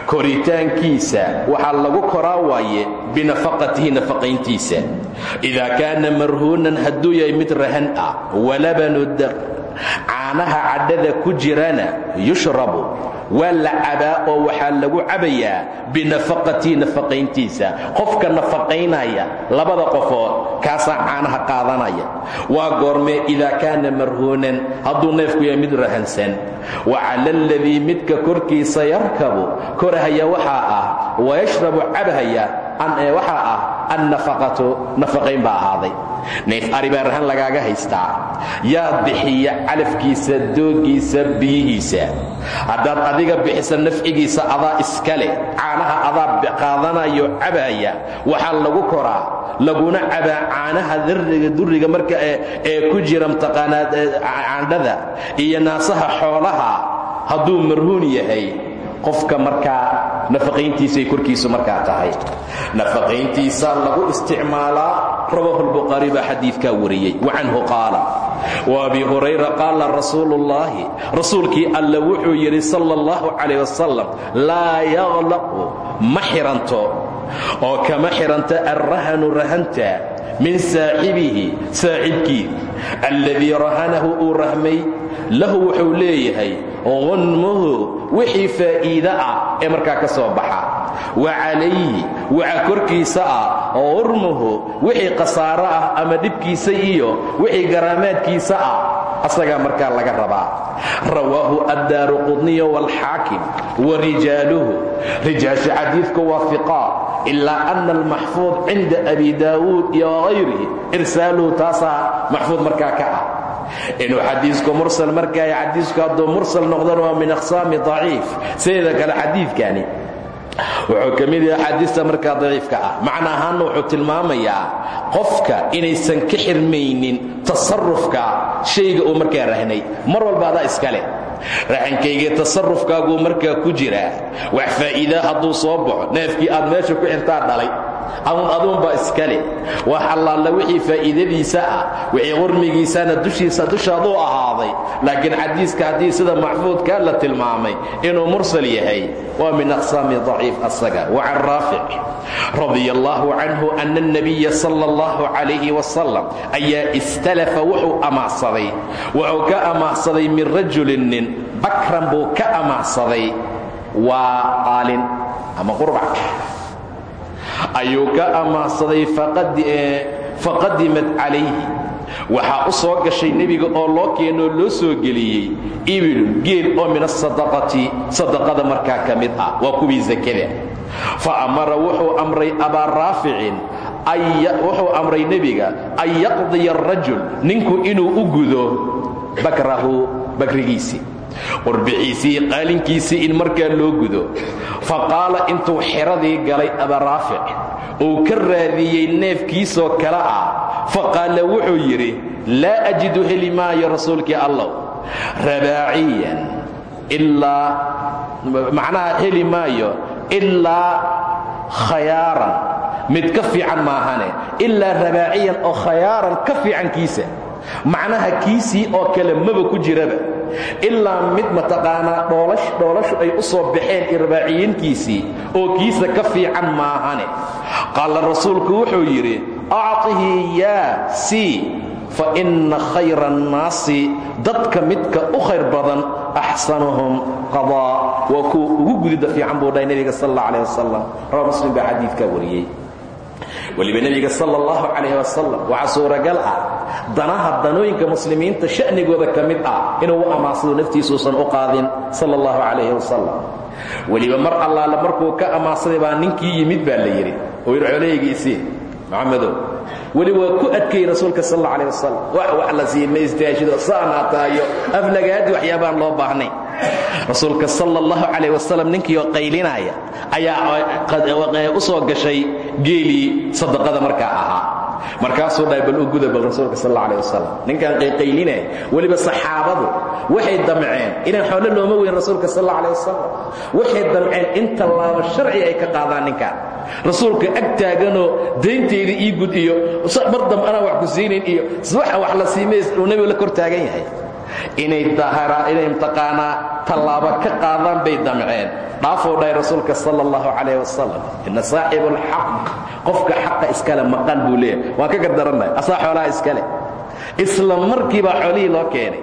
Koritaankiisa waxaa lagu koraa waaye binafaqatihi nafaqayntiisa. Idaa kaana marhuunan hadduu yahay mid rahan ah walabanu dar caanaha cadhada ku jirana yushrabu waa la cabaa oo waxaa lagu cabayaa binafaqatihi nafaqayntiisa. Qofka nafaqaynaya labada qofood kaasaa caanaha qaadanaya. Waa goormee idaa kaana marhuunan hadduu neefku yahay mid rahansan. Wa cala aladii midka korkiisa yarkabu korahaya waxaa ah wayashrabu cabhaya waxaa ah annafaqatu nafaqayn baa ahaaday neef ari baa rahan lagaaga haystaa yaa bixiya calafkiisa doogiisa biyihiisa haddaad adiga bixisa nafcigiisa adaa iska leh caanaha adaa qaadanayo cabaya waxaa lagu koraa laguna cabaa caanaha duriga marka ee ku jira mtaqaanaa caandhada iyo naasaha xoolaha hadduu marhuun yahay qofka markaa nafaqayntiisay korkiisu markaa tahay. Nafaqayntiisaa lagu isticmaalaa rawahu lbukhaari baa xadiidkaa wariyey. Wacanhu qaala wa abi hurayra qaala rasuulu ullaahi rasuulkii alle wuxuu yidhi sala allahu calayh wasalam laa yaqlaqu ma xiranto oo kama xiranta alrahanu rahanta min saaxibihi saaxibkii alladii rahanahu uu rahmay lahu wuxuu leeyahay qunmuhu wixii faa'iide ah ee markaa ka soo baxa. Wa calayhi waxa korkiisa ah qurmuhu wixii khasaaro ah ama dhibkiisa iyo wixii garaamaadkiisa ah asagaa markaa laga rabaa. Rawaahu addaaru qudniyo waalxaakim wa rijaaluhu. Rijaasha xadiidku waa fiqaa ilaa ana almaxfuud cinda abi daawuud iyo wagayrihi irsaaluhu taasaa maxfuud markaa ka ah inuu xadiisku mursal markaa xadiisku hadduu mursal noqdana waa min aqsaami daciif. Sideeda kale xadiidkani wuxuu ka mid yahay axaadiista markaa daciifka ah. Macna ahaanna wuxuu tilmaamayaa qofka inaysan ka xirmaynin tasarufka shayga uu markaa rahnay. Mar walba adaa iska leh. Raxankayga tasarufkaaguu markaa ku jiraa wax faa'iidaa hadduu soo baxo. Neefkii aad meesha ku xirtaa dhalay aun aduunba iskale. Wax allaala wixii faa'iidadiisa ah wixii qurmigiisana dushiisa dushaaduu ahaaday. Laakiin xadiiska haddii sida maxfuudkaa la tilmaamay inuu mursal yahay waa min aqsaami daciif asaga wa can raafic radia allaahu canhu ana alnabiya sala allahu calayhi wasalam ayaa istalafa wuxuu amaahsaday wuxuu ka amaahsaday min rajulin bakran buu ka amaahsaday waa qaalin ama qurbac ayuu ka amaahsaday faqadimat calayhi. Waxaa u soo gashay nebiga oo loo keenoo loo soo geliyey ibilun geel oo min asadaqati sadaqada markaa ka mid ah waa kuwii sakada fa amara wuxuu amray abaa raaficin wuxuu amray nebiga an yaqdiya arajul ninku inuu u gudo bakrahu bakrigiisii qurbiciisii qaalinkiisii in markaa loo gudo. Fa qaala intuu xiradii galay abaraafic uu ka raadiyey neefkiisoo kale ah. Fa qaala wuxuu yidhi laa ajidu heli maayo rasuulkii allow rabaaciyan ilaa macnaha heli maayo ilaa khayaaran mid ka fiican maahane ilaa rabaaciyan oo khayaaran ka fiican kiisa macnaha kiisii oo kale maba ku jiraba ilaa mid mataqaanaa dhoolashu ay u soo baxeen irbaaciyinkiisii oo kiisa ka fiican maahane. Qaala rasuulku wuxuu yidhi acطihi yaa sii fa inna khayra annaasi dadka midka u khayr badan axsanuhum qadaa waa kuwa ugu gudida fiican buu dhahay nebiga sal alla alih wasalam rawa muslim baa xadiidkaa wariyey weliba nebiga sal allahu calayh wasalam waxaa suuragal ah. Danaha danooyinka muslimiinta sha'nigooda ka mid ah inuu u amaansado naftiisuusan u qaadin sal allahu calayh wasalam weliba mar allaale markuu ka amaansaday baa ninkii yimid baa la yidhi. Oo yidhi colaygiisii maxamedow weli waa ku adkayey rasuulka sal alla alih wasalam wax wax la sii ma istaashido saanaataayo aflagaadi waxyaabaan loo baahnay. Rasuulka sal allahu wasalam ninkii oo qaylinaya ayaa u soo gashay geelii sadaqada markaa ahaa markaasuu dhahay bal u guda bal rasuulka sal alla alih wasalam ninkan qayqaylinaya weliba saxaabadu waxay damceen inaan xoolo looma weyn rasuulka sal alla alih waxay damceen in tallaabo sharci ay ka qaadaan ninkan rasuulka ag taaganoo daynteeda ii gud iyo mar dambe anaa wax ku siinayn iyo waxa wax la siimays uu nebigu la kor taagan yahay. Inay inay mtaqaanaa tallaabo ka qaadaan bay damceen. Dhaafuu dhahay rasuulka sal allahu calayh ina saaxibu alxaq qofka xaqa iskale maqan buu leeyahay. Waan ka gardarannahay. Asaa xoolaha iskale. Isla markiibaa xoolihii loo keenay.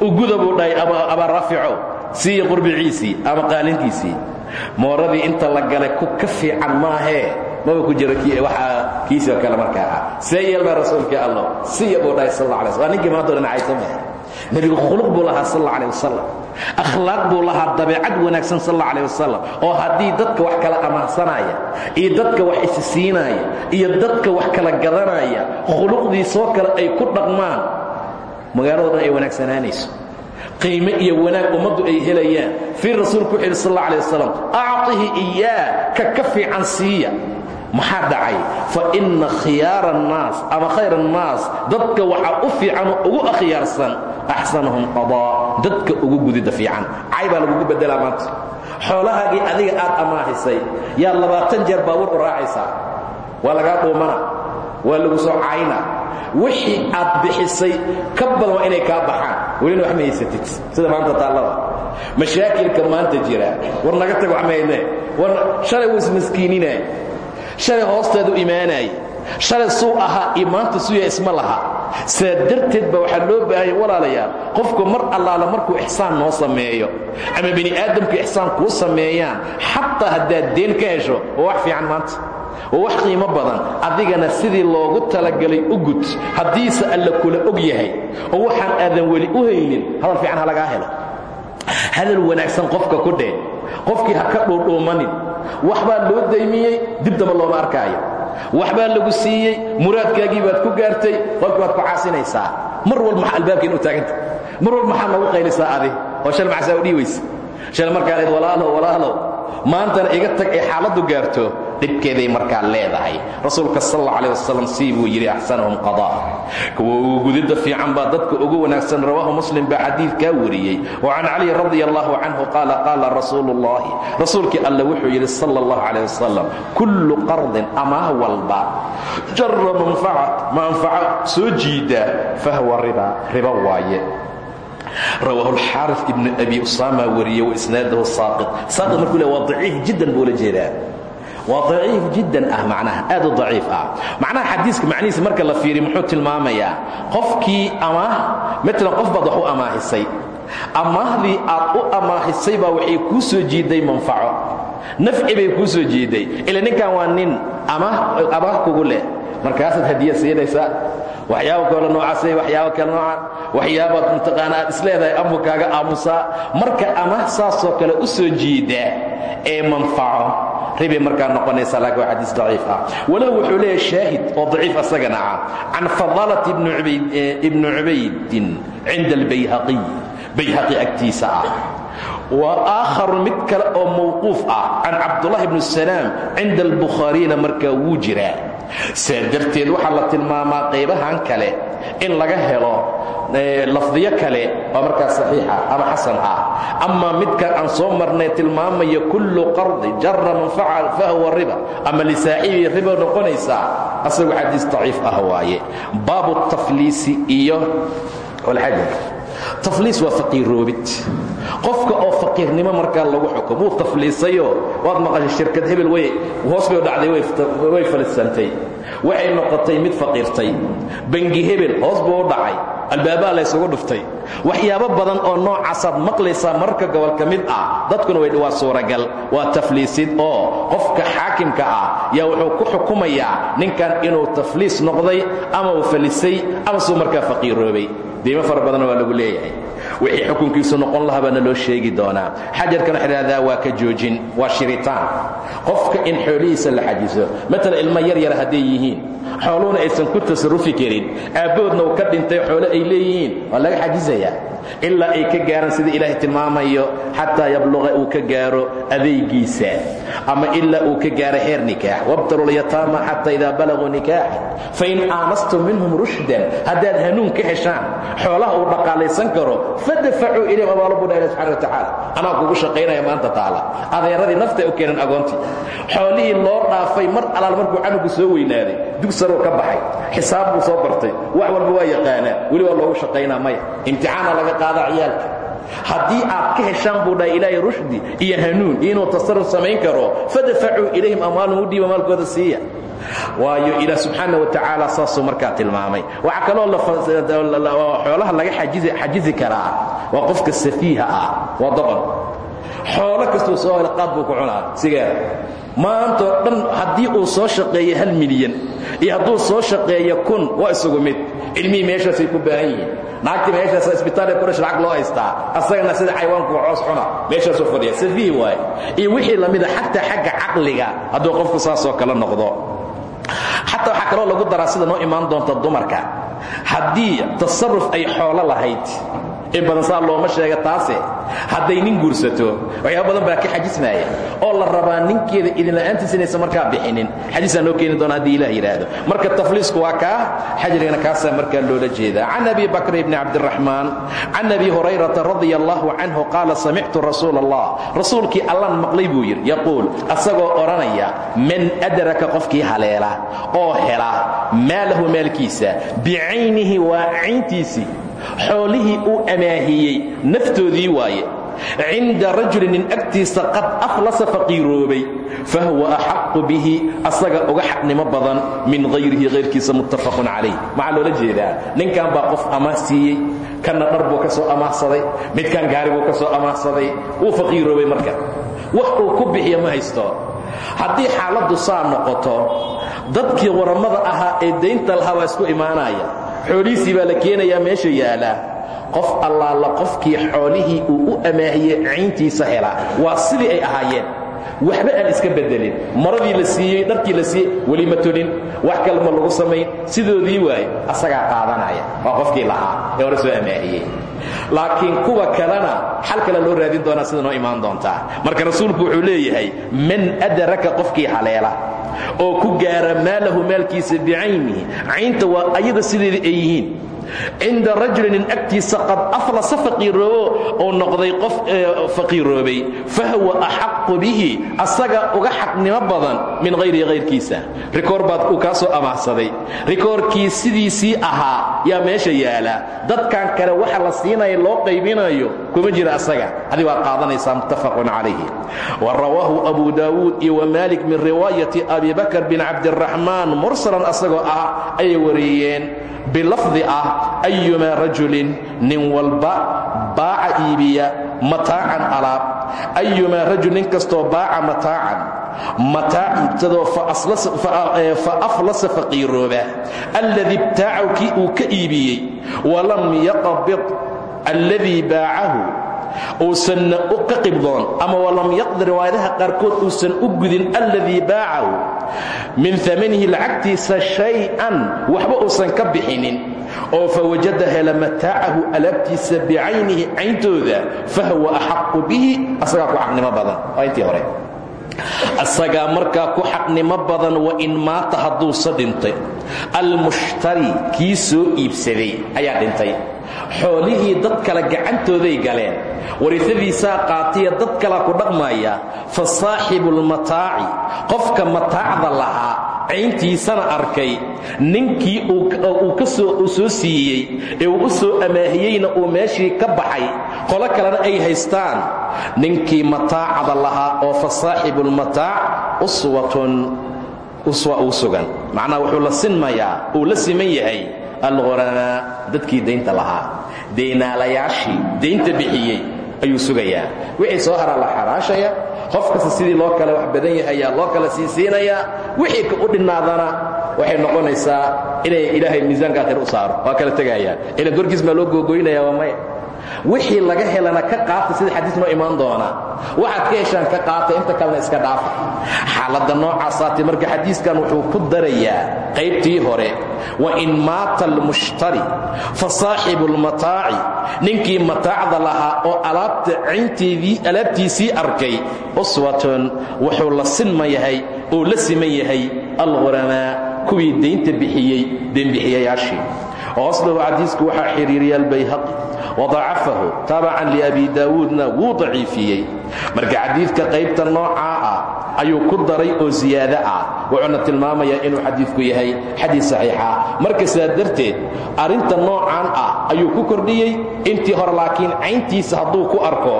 Uguda buu dhahay abaaraficow siiya qurbiciisii ama qaalintiisii. Mooradii inta la galay ku ka fiican maahee maba ku jiro waxaa kiisoo kale markaa. Ah see yeelbaa rasuulkii allow siya buu dhahay sal alla alay sl waa ninkii maanta caysama nebigu khuluq buu lahaa sal alla alih wasalam akhlaaq buu lahaa dabeecad wanaagsan sal alla alih wasalam oo haddii dadka wax kala amaahsanaya iyo dadka wax isisiinaya iyo dadka wax kala gadanaya khuluqdiisoo kale ay ku dhaqmaan magaalado dhan ay wanaagsanaanayso qiime iyo wanaag ummaddu ay helayaan. Fii rasuulku wuxu yidhi sal alla alih wasalam acطihi iyaa ka ka fiican siiya maxaa dhacay? Fa inna khiyaara annaas ama khayr annaas dadka waxaa u fiicanoo ugu akhyaarsan axsanahum qadaa dadka ugu gudida fiican. Cay baa lagugu beddelaa maanta. Xoolahaagii adiga aad amaahisay yaa labaatan jeer baawur u raacaysaa. Waa lagaa dhuumana. Waa lagu soo cayna. Wixii aad bixisay ka badan waa inay kaa baxaan. Welina wax ma haysatid sida maanta taallada. Mashaakilka maanta jira. War naga tag wax mahaydne war shalay wuu ismaskiininaa shalay hoosteedu imaanaayey shalay suu ahaa iyo maanta suya isma laha. Saa darteed ba waxaa loo baahaya walaalayaal qofku mar allaala markuu ixsaan noo sameeyo ama bini aadamku ixsaan kuu sameeyaan xataa haddaad deen ka hesho waa wax fiican maanta. Waa wax qiimo badan. Adigana sidii loogu talagalay u gud haddiise alla kula og yahay oo waxaan aadan weli u haynin hadal fiican ha lagaa helo. Hadal wanaagsan qofka ku dheh qofkii ha ka dhuudhuumanin waxbaa loo daymiyey dib damba looma arkaayo waxbaa lagu siiyey muraadkaagii baad ku gaartay qolki baad ku caasinaysaa. Mar walba maxaa albaabkeen u taaganta mar walba maxaa noogu qaylisaa adi oo shal maxasaa u dhiibaysa shal markaa leed walaalow walaalow maantana iga tag ay xaaladdu gaarto dhibkeeday markaa leedahay. Rasuulka sal alla alih wasalam sii buu yidhi axsanahum qadaa. Kuwa ugu gudidda fiican baa dadka ugu wanaagsan rawaahu muslim baa xadiidkaa wariyey. Wa can cali radi allahu canhu qaala qaala rasuulu rasuulkii alle wuxuu yidhi sala allahu calayh wasalam kullu qardin amaah walba jara manfaca manfaco soo jiida fahwa riba riba waaye rawaahu alxaari ibnu abi usaama wariyey waisnaadahu saaqid saaqid markuu le waa daciif jiddan buu la jeedaa. Waa daciif jiddan ah macnaha aad u daciif ah. Macnaha xadiiska macnihiisa marka la fiiriyo muxuu tilmaamayaa qofkii amaah matalan qof baad wax u amaahisay amaahdii aad u amaahisay baa waxay kuu soo jiiday manfaco. Nafci bay kuu soo jiiday. Ila ninkan waa nin amaah kugu leh markaasaad hadiya siinaysaa waxyaabo kale noocaasay waxyaabo kale nooca waxyaabaad mataqaana aad isleedahay amu kaaga marka amaah saasoo kale u soo jiida ee manfaco ribay markaa noqonaysa laakiin waa xadiis daciif ah. Walow wuxuu leeyahay shaahid oo daciif asagana ah. Can fadaalati ibni cubaydin cinda albayhaqiy bayhaqi agtiisa ah. Aakharu mid kale oo mawquuf ah cabdullahi bni salaam cinda albukhaariyna markaa wuu jiraa saa darteed waxaa la tilmaamaa qaybahan kale in laga helo lafdiyo kale oo markaa saxiixa ama xasan ah. Amaa midkan aan soo marnay tilmaamaya kullu qardi jara manfaca fahwa riba. Ama lisaaxibii riba noqonaysaa asagu xadiis daciif ah waaye. Baabu tafliisi iyo walxajar tafliis waa faqiiroobid qofka oo faqiirnimo markaa lagu xukum wuu tafliisayo. Waad maqashay shirkad hebel way hoos bay dhacday way falisantay. Waxay noqotay mid faqiirtay. Bangi hebel hoos buu u albaabaa laysugu dhuftay. Waxyaabo badan oo noocaasaad maqlaysaa mararka gobol ka mid ah dadkuna waa suuragal waa tafliisid oo qofka xaakimka ah yaa wuxuu ku xukumayaa ninkan inuu tafliis noqday ama uu falisay ama suu markaa faqiiroobay. Diimo fara badanna waa lagu leeyahay wixii xukunkiisu noqon lahaa baana loo sheegi doonaa. Xajarkan waxa idhahdaa waa ka joojin waa shiritaan. Qofka in xoolihiisa la xajiso matalan ilmo yar yar hadday yihiin xooluhuna aysan ku tasarufi karin aabbahoodna uu ka dhintay xoolo ay leeyihiin waa laga xajisayaa. Ilaa ay ka gaaraan sida ilaahay tilmaamayo xataa yabluqa uu ka gaaro adaygiisa ama ilaa uu ka gaaro heer nikaax. Wabtalu lyataama xataa idaa balaguu nikaaxa fain aanastum minhum rushdan haddaad hanuun ka heshaan xoolaha uu dhaqaalaysan karo fadafacuu ilayhim abaalo budha ilah subxana watacaala anaa kugu shaqaynaya maanta taala. Adeeradii naftay u keenan agoontii. Xoolihii loo dhaafay mar alaal markuu canugu soo weynaaday dugsaruu ka baxay. Xisaab buu soo bartay. Wax walba waa yaqaanaa. Weli waa loogu shaqaynaa maya. Imtixaana laga qaadaa ciyaalka haddii aad ka heshaan buu dhahay ilaahay rushdi iyo hanuun inuu tasarruf samayn karo fadafacuu ilayhim amwaalum u dhiiba maalkooda siiya. Waayo ilaah subxaana wa tacaala saasuu markaa tilmaamay. Waxaa kaloo xoolaha laga xajizi karaa. Waa qofka safiiha ah waa doqon xoolo soo hel qaad ku cunaa sigeeda maantoo dhan haddii uu soo shaqeeyo hal milyan <laughs> iyo hadduu soo shaqeeyo kun waa isugu mid. Ilmihii meeshaasay ku baahan yihiin. Naagtii meeshaasa isbitaalka kurash lacag loo haystaa. Asagana sida xayawaanku coos cuna meeshaasuu fadhiya. Safiih waaye. Iyo wixii lamida xataa xagga caqliga qofku saasoo kale noqdo. Xataa waxaa kaloo lagu daraa sida noo imaan doonta dumarka. Haddii tasarruf ay xoolo lahayd in badan saa looma sheega taase hadday nin guursato waxyaaba badan baa ka xajismaaya oo la rabaa ninkeeda idinla'aantiisa inaysan markaa bixinin. Xadiisaa noo keeni doona haddii ilah yidhaahdo marka tafliisku waa kaa xajrigana kaasaa markaa loola jeedaa. Can abi bakr bni cabdiraxmaan can abi hurayrata radia allahu canhu qaala samictu rasuula allah rasuulkii allan maqlay buu yidhi yaquul asagoo odhanaya man adraka qofkii haleela oo hela maalahu maalkiisa bicaynihi waa cayntiisii xoolihii uu amaahiyey naftoodii waaye. Cinda rajuli nin agtiisa qad aflasa faqiiroobay fahuwa axaqu bihi asaga uga xaqnimo badan min hayrihi hayrkiisa muttafaqun calayh. Maxaa loola jeedaa? Ninkan baa qof amaah siiyey kanna dhar buu ka soo amaahsaday midkan gaari buu ka soo amaahsaday wuu faqiiroobay marka. Wax uu ku bixiya ma haysto. Haddii xaaladdu saa noqoto dadkii warammada ahaa ee daynta lahaa baa isku imaanaya xoolihiisii baa la keenayaa meesha yaalaa qof allaala qofkii xoolihii uu u amaahiyey cayntiisa hela waa sidii ay ahaayeen waxba aan iska bedelin. Maradii la siiyey dharkii la siiyey weli ma tolin. Wax kalema lagu samayn. Sidoodii waaye asagaa qaadanaya. Waa qofkii lahaa ee hore soo amaahiyey. Laakiin kuwa kalena xal kale loo raadin doonaa sida noo imaan doontaa. Marka rasuulku wuxuu leeyahay man adraka qofkii haleela oo ku gaara maalahu maalkiisa bicaynihi caynta waa ayada sideeda ay yihiin cinda rajulinin agtiisa qad aflasa faqiiroobo oo noqday qof faqiiroobay fahwa axaqu bihi asaga uga xaqnimo badan min hayrihi hayrkiisa rikoor baad uu kaa soo amaahsaday rikoorkii sidiisii ahaa yaa meesha yaalla. Dadkan kale waxa la siinaya loo qaybinayo kuma jira asaga. Adi waa qaadanaysaa muttafaqun calayhi. Wa rawaahu abu daawuud iyo wa maalik min riwaayati abi bakr bin cabdiraxmaan mursalan asagoo ah ayay wariyeen bilafdi ah ayumaa rajulin nin walba baaca iibiya mataacan alaab. Ayumaa rajul nin kastoo baaca mataacan. Mataac iibsadoo fa aflasa faqiirooba. Alladii ibtaacahu kii uu ka iibiyey walam yaqbid alladii baacahu uusanna u ka qibdoon ama walam yaqdi riwaayadaha qaarkood uusan u gudin alladii baacahu min amanihi lacagtiisa shay-an waxba uusan ka bixinin oo fawajada hela mataacahu alaabtiisa bicaynihi cayntooda fahwa axaqu bihi asagaa ku xaqnimo badan waa intii hore. Asagaa markaa ku xaqnimo badan wain maata hadduusa dhintay almushtari kii soo iibsaday ayaa dhintay xoolihii dad kale gacantooday galeen. Wariadiisaa qaataya dad kala ku dhaqmaya fa saaxibu lmataaci qofka mataacda lahaa cayntiisana arkay. Ninkii uu soo siiyey ee uu u soo amaahiyeyna uu meeshii ka baxay qolo kalena ay haystaan. Ninkii mataacda lahaa oo fa saaxibu lmataac uswatun uswa uu sugan. Macnaha wuxuu la sinmayaa uu la siman yahay alquramaa dadkii daynta lahaa. Deynaalayaashii daynta bixiyey ayuu sugayaa. Wixii soo haraa la xaraashaya qof kasta sidii loo kale wax badan yahayaa loo kala sii siinayaa wixii u dhinnaadana waxay noqonaysaa inay ilaahay miisaanka akhir u saaro. Waa kala tegayaan ilan korkiis baa loo googoynaya waa maya wixii laga helana ka qaata sida xadiis noo imaan doona. Waxaad ka heshaan ka qaata inta kalena iska dhaafa. Xaaladda noocaasaati marka xadiiskan wuxuu ku darayaa qaybtii hore wain maata almushtari fa saaxibu lmataaci ninkii mataacda lahaa oo alaabtiisii arkay uswatun wuxuu la sinma yahay oo la siman yahay alghuramaa kuwii daynta bixiyey deenbixiyayaashii hoosdhow xadiisku waxaa xiriiriya albayhaqi wadacafahu tabacan liabi daawuudna wuu daciifiyey marka xadiidka qaybta noocaa ah ayuu ku daray oo ziyaado ah wuxuuna tilmaamayaa inuu xadiidku yahay xadiis saxiixa marka sidaa darteed arrinta noocaan ah ayuu ku kordhiyey intii hore laakiin cayntiisa hadduu ku arko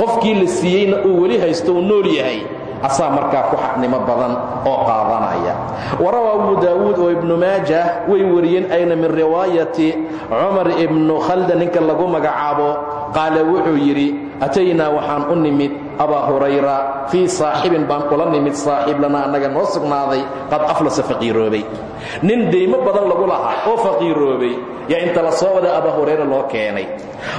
qofkii la siiyeyna uu weli haysto uu nool yahay asaa markaa ku xaqnimo badan oo qaadanaya. Warawa abu daawuud oo ibnu maajah way wariyeen ayna min riwaayati cumar ibnu khalda ninka lagu magacaabo qaala wuxuu yidhi ataynaa waxaan u nimid abaa hurayra fii saaxibin baan ula nimid saaxiib lana annaga noo sugnaaday qad aflasa faqiiroobay. Nin deymo badan lagu lahaa oo faqiiroobay yaa inta la soo wada abaa hurayra loo keenay.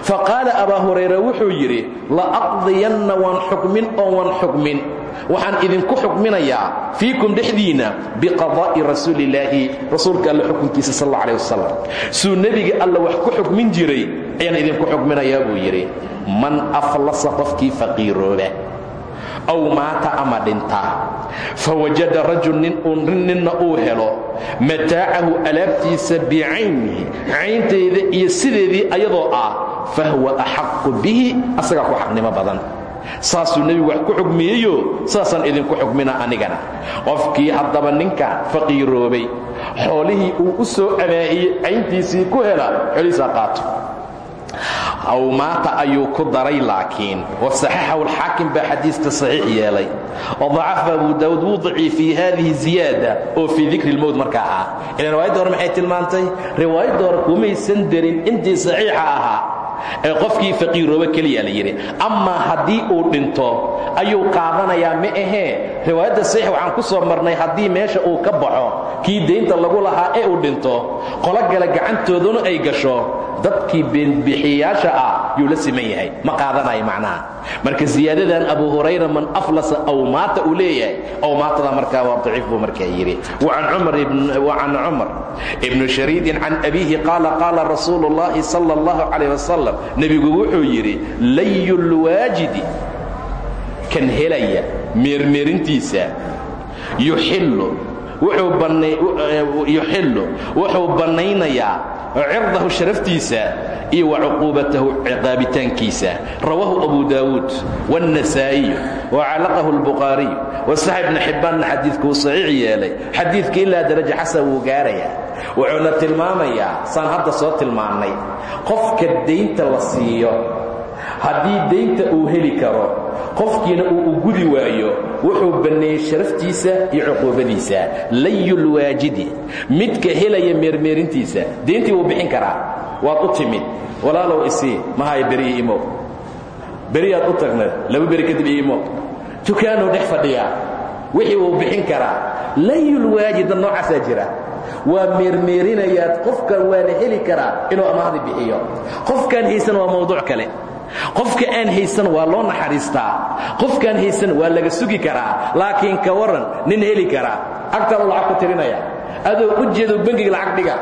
Fa qaala abaa hurayra wuxuu yidhi la aqdiyanna waan xukmin oo waan xukmin. Waxaan idinku xukminayaa fiikum dhexdiinna biqadaa'i rasuulillaahi. Rasuulka alle xukunkiisa sal alla alih suu nebiga alle wax ku xukmin jiray ayaan idinku xukminayaa buu yidhi man aflasa qofkii faqiirooba. Aw maata ama dhinta. Fawajada rajul ninna uu helo. Mataacahu alaabtiisa bicaynihi caynteeda iyo sideedii ayadoo ah fahwa axaqu bihi asagaa ku xaqnimo badan. Saasuu nebigu wax ku xugmiyeyo saasaan idinku xugmina anigana. Qofkii haddaba ninka faqiiroobay xoolihii uu u soo amaahiyey cayntiisii ku hela xoolihiisaa qaato aw maata ayuu ku daray laakiin. Wasaxaxahu alxaakim baa xadiiska saxiix yeelay. Wadacafa abu daawuud wuu daciifiyey hadihi ziyaada oo fii dikri lmowt markaa ah ila riwaayadda hore maxay tilmaantay? Riwaayadda hore kumaysan darin intii saxiixa ee qofkii faqiirooba keliya la yidhi amaa haddii uu dhinto ayuu qaadanayaa ma ahee? Riwaayadda saxiix waxaan ku soo marnay haddii meesha uu ka baxo kii daynta lagu lahaa ee uu dhinto qolo gale gacantooduna ay gasho dadkii beenbixiyayaasha ah yuu la siman yahay. Ma qaadanayo macnaha. Marka ziyaadadan abu hurayra man aflasa aw maata uu leeyahay aw maatada markaa waa daciif buu markaa yidhi. Wacan cumar ibnu shariidin can abiihi qaala qaala rasuulu اllahi sala اllahu calayh wasalam nebigu wuxuu yidhi layu lwaajidi kan helaya meermeerintiisa yuxillu wuxuu bannaynayaa cirdahu sharaftiisa iyo wa cuquubatahu ciqaabitaankiisa. Rawaahu abu daawuud wاnnasaa'iyu wacalaqahu اlbukhaariy wasaxa ibna xibbaanna xadiidkuu saxiix yeelay. Xadiidka ilaa daraja xasan wuu gaarayaa wuxuuna tilmaamayaa saan hadda soo tilmaannay qofka daynta la siiyo haddii daynta uu heli karo qofkiina uu u gudi waayo wuxuu banneeyey sharaftiisa iyo cuquubadiisa. Layulwaajidi midka helaya meermeerintiisa deyntii wuu bixin karaa. Waad u timid walaalow isii mahay beriyi imow beriyaad u tagna laba beri kadib iimow dukaanuu dhex fadhiyaa wixii wuu bixin karaa. Layulwaajida noocaasaa jira waa meermeerinayaad qofkan waana heli karaa inuu amaahdi bixiyo. Qofkaan haysan waa mawduuc kale. Qofka aan haysan waa loo naxariistaa. Qofkaan haysan waa laga sugi karaa. Laakiin ka waran nin heli karaa. Agtaadu lacag ku tirinaya. Adoo u jeedo bangiga lacag dhiga.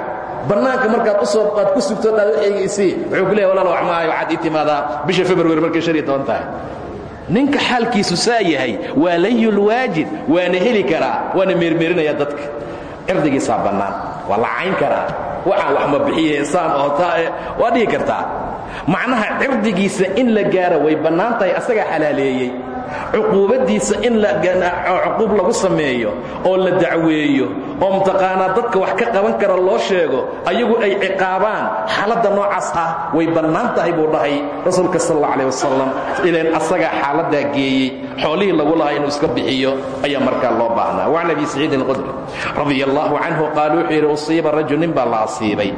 Bannaanka markaad u soo aad ku sugto dhaad waxayga isii wuxuu ku leeya walaal wax maayo waxaad ii bisha february markay shan iyo ninka xaalkiisu saa yahay waa layulwaajid waana heli karaa waana meermeerinaya dadka cirdigiisaa bannaan. Waa la cayn karaa. Waxaan wax ma bixiye insaan oo taa waa dhihi kartaa. Macnaha cirdigiisa in la gaaro way bannaan tahay asagaa xalaaleeyey cuquubadiisa in cuquub lagu sameeyo oo la dacweeyo oo mutaqaanaa dadka wax ka qaban kara loo sheego ayagu ay ciqaabaan. Xaaladda noocaas ah way bannaan tahay buu dhahay rasuulka sal alla alih wasalam ileen asagaa xaaladaa geeyey xoolihii lagu lahaa inuu iska bixiyo ayaa markaa loo baahnaa. Wacan abi saciidin alqudri radia allahu canhu qaal wuxuu yidhi usiiba rajul nin baa la asiibay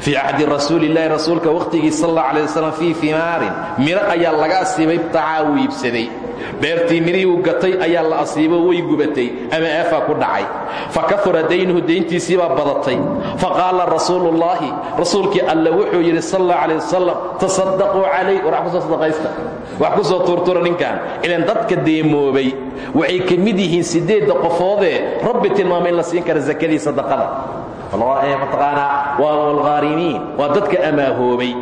fii cahdi rasuuli illahi rasuulka wakhtigii sal alla alay wasalam fii fimaarin. Miro ayaa laga asiibay tacaa uu iibsaday beertii mirihii uu gatay ayaa la asiibo way gubatay ama aafaa ku dhacay. Fa kafura daynuhu dayntiisii baa badatay. Faqaala rasuuluullaahi rasuulkii alle wuxuu yidhi sal alla alay wasalam tasadaquu calayh war ku soo sadaqaysta. Wax ku soo tuurtura ninkan ilan dadka deemoobay waxay ka mid yihiin siddeedda qofoodee rabbi tilmaamay in la siin kara sakadii sadaqada mataqaanaa waa alghaarimiin waa dadka amaahoobay.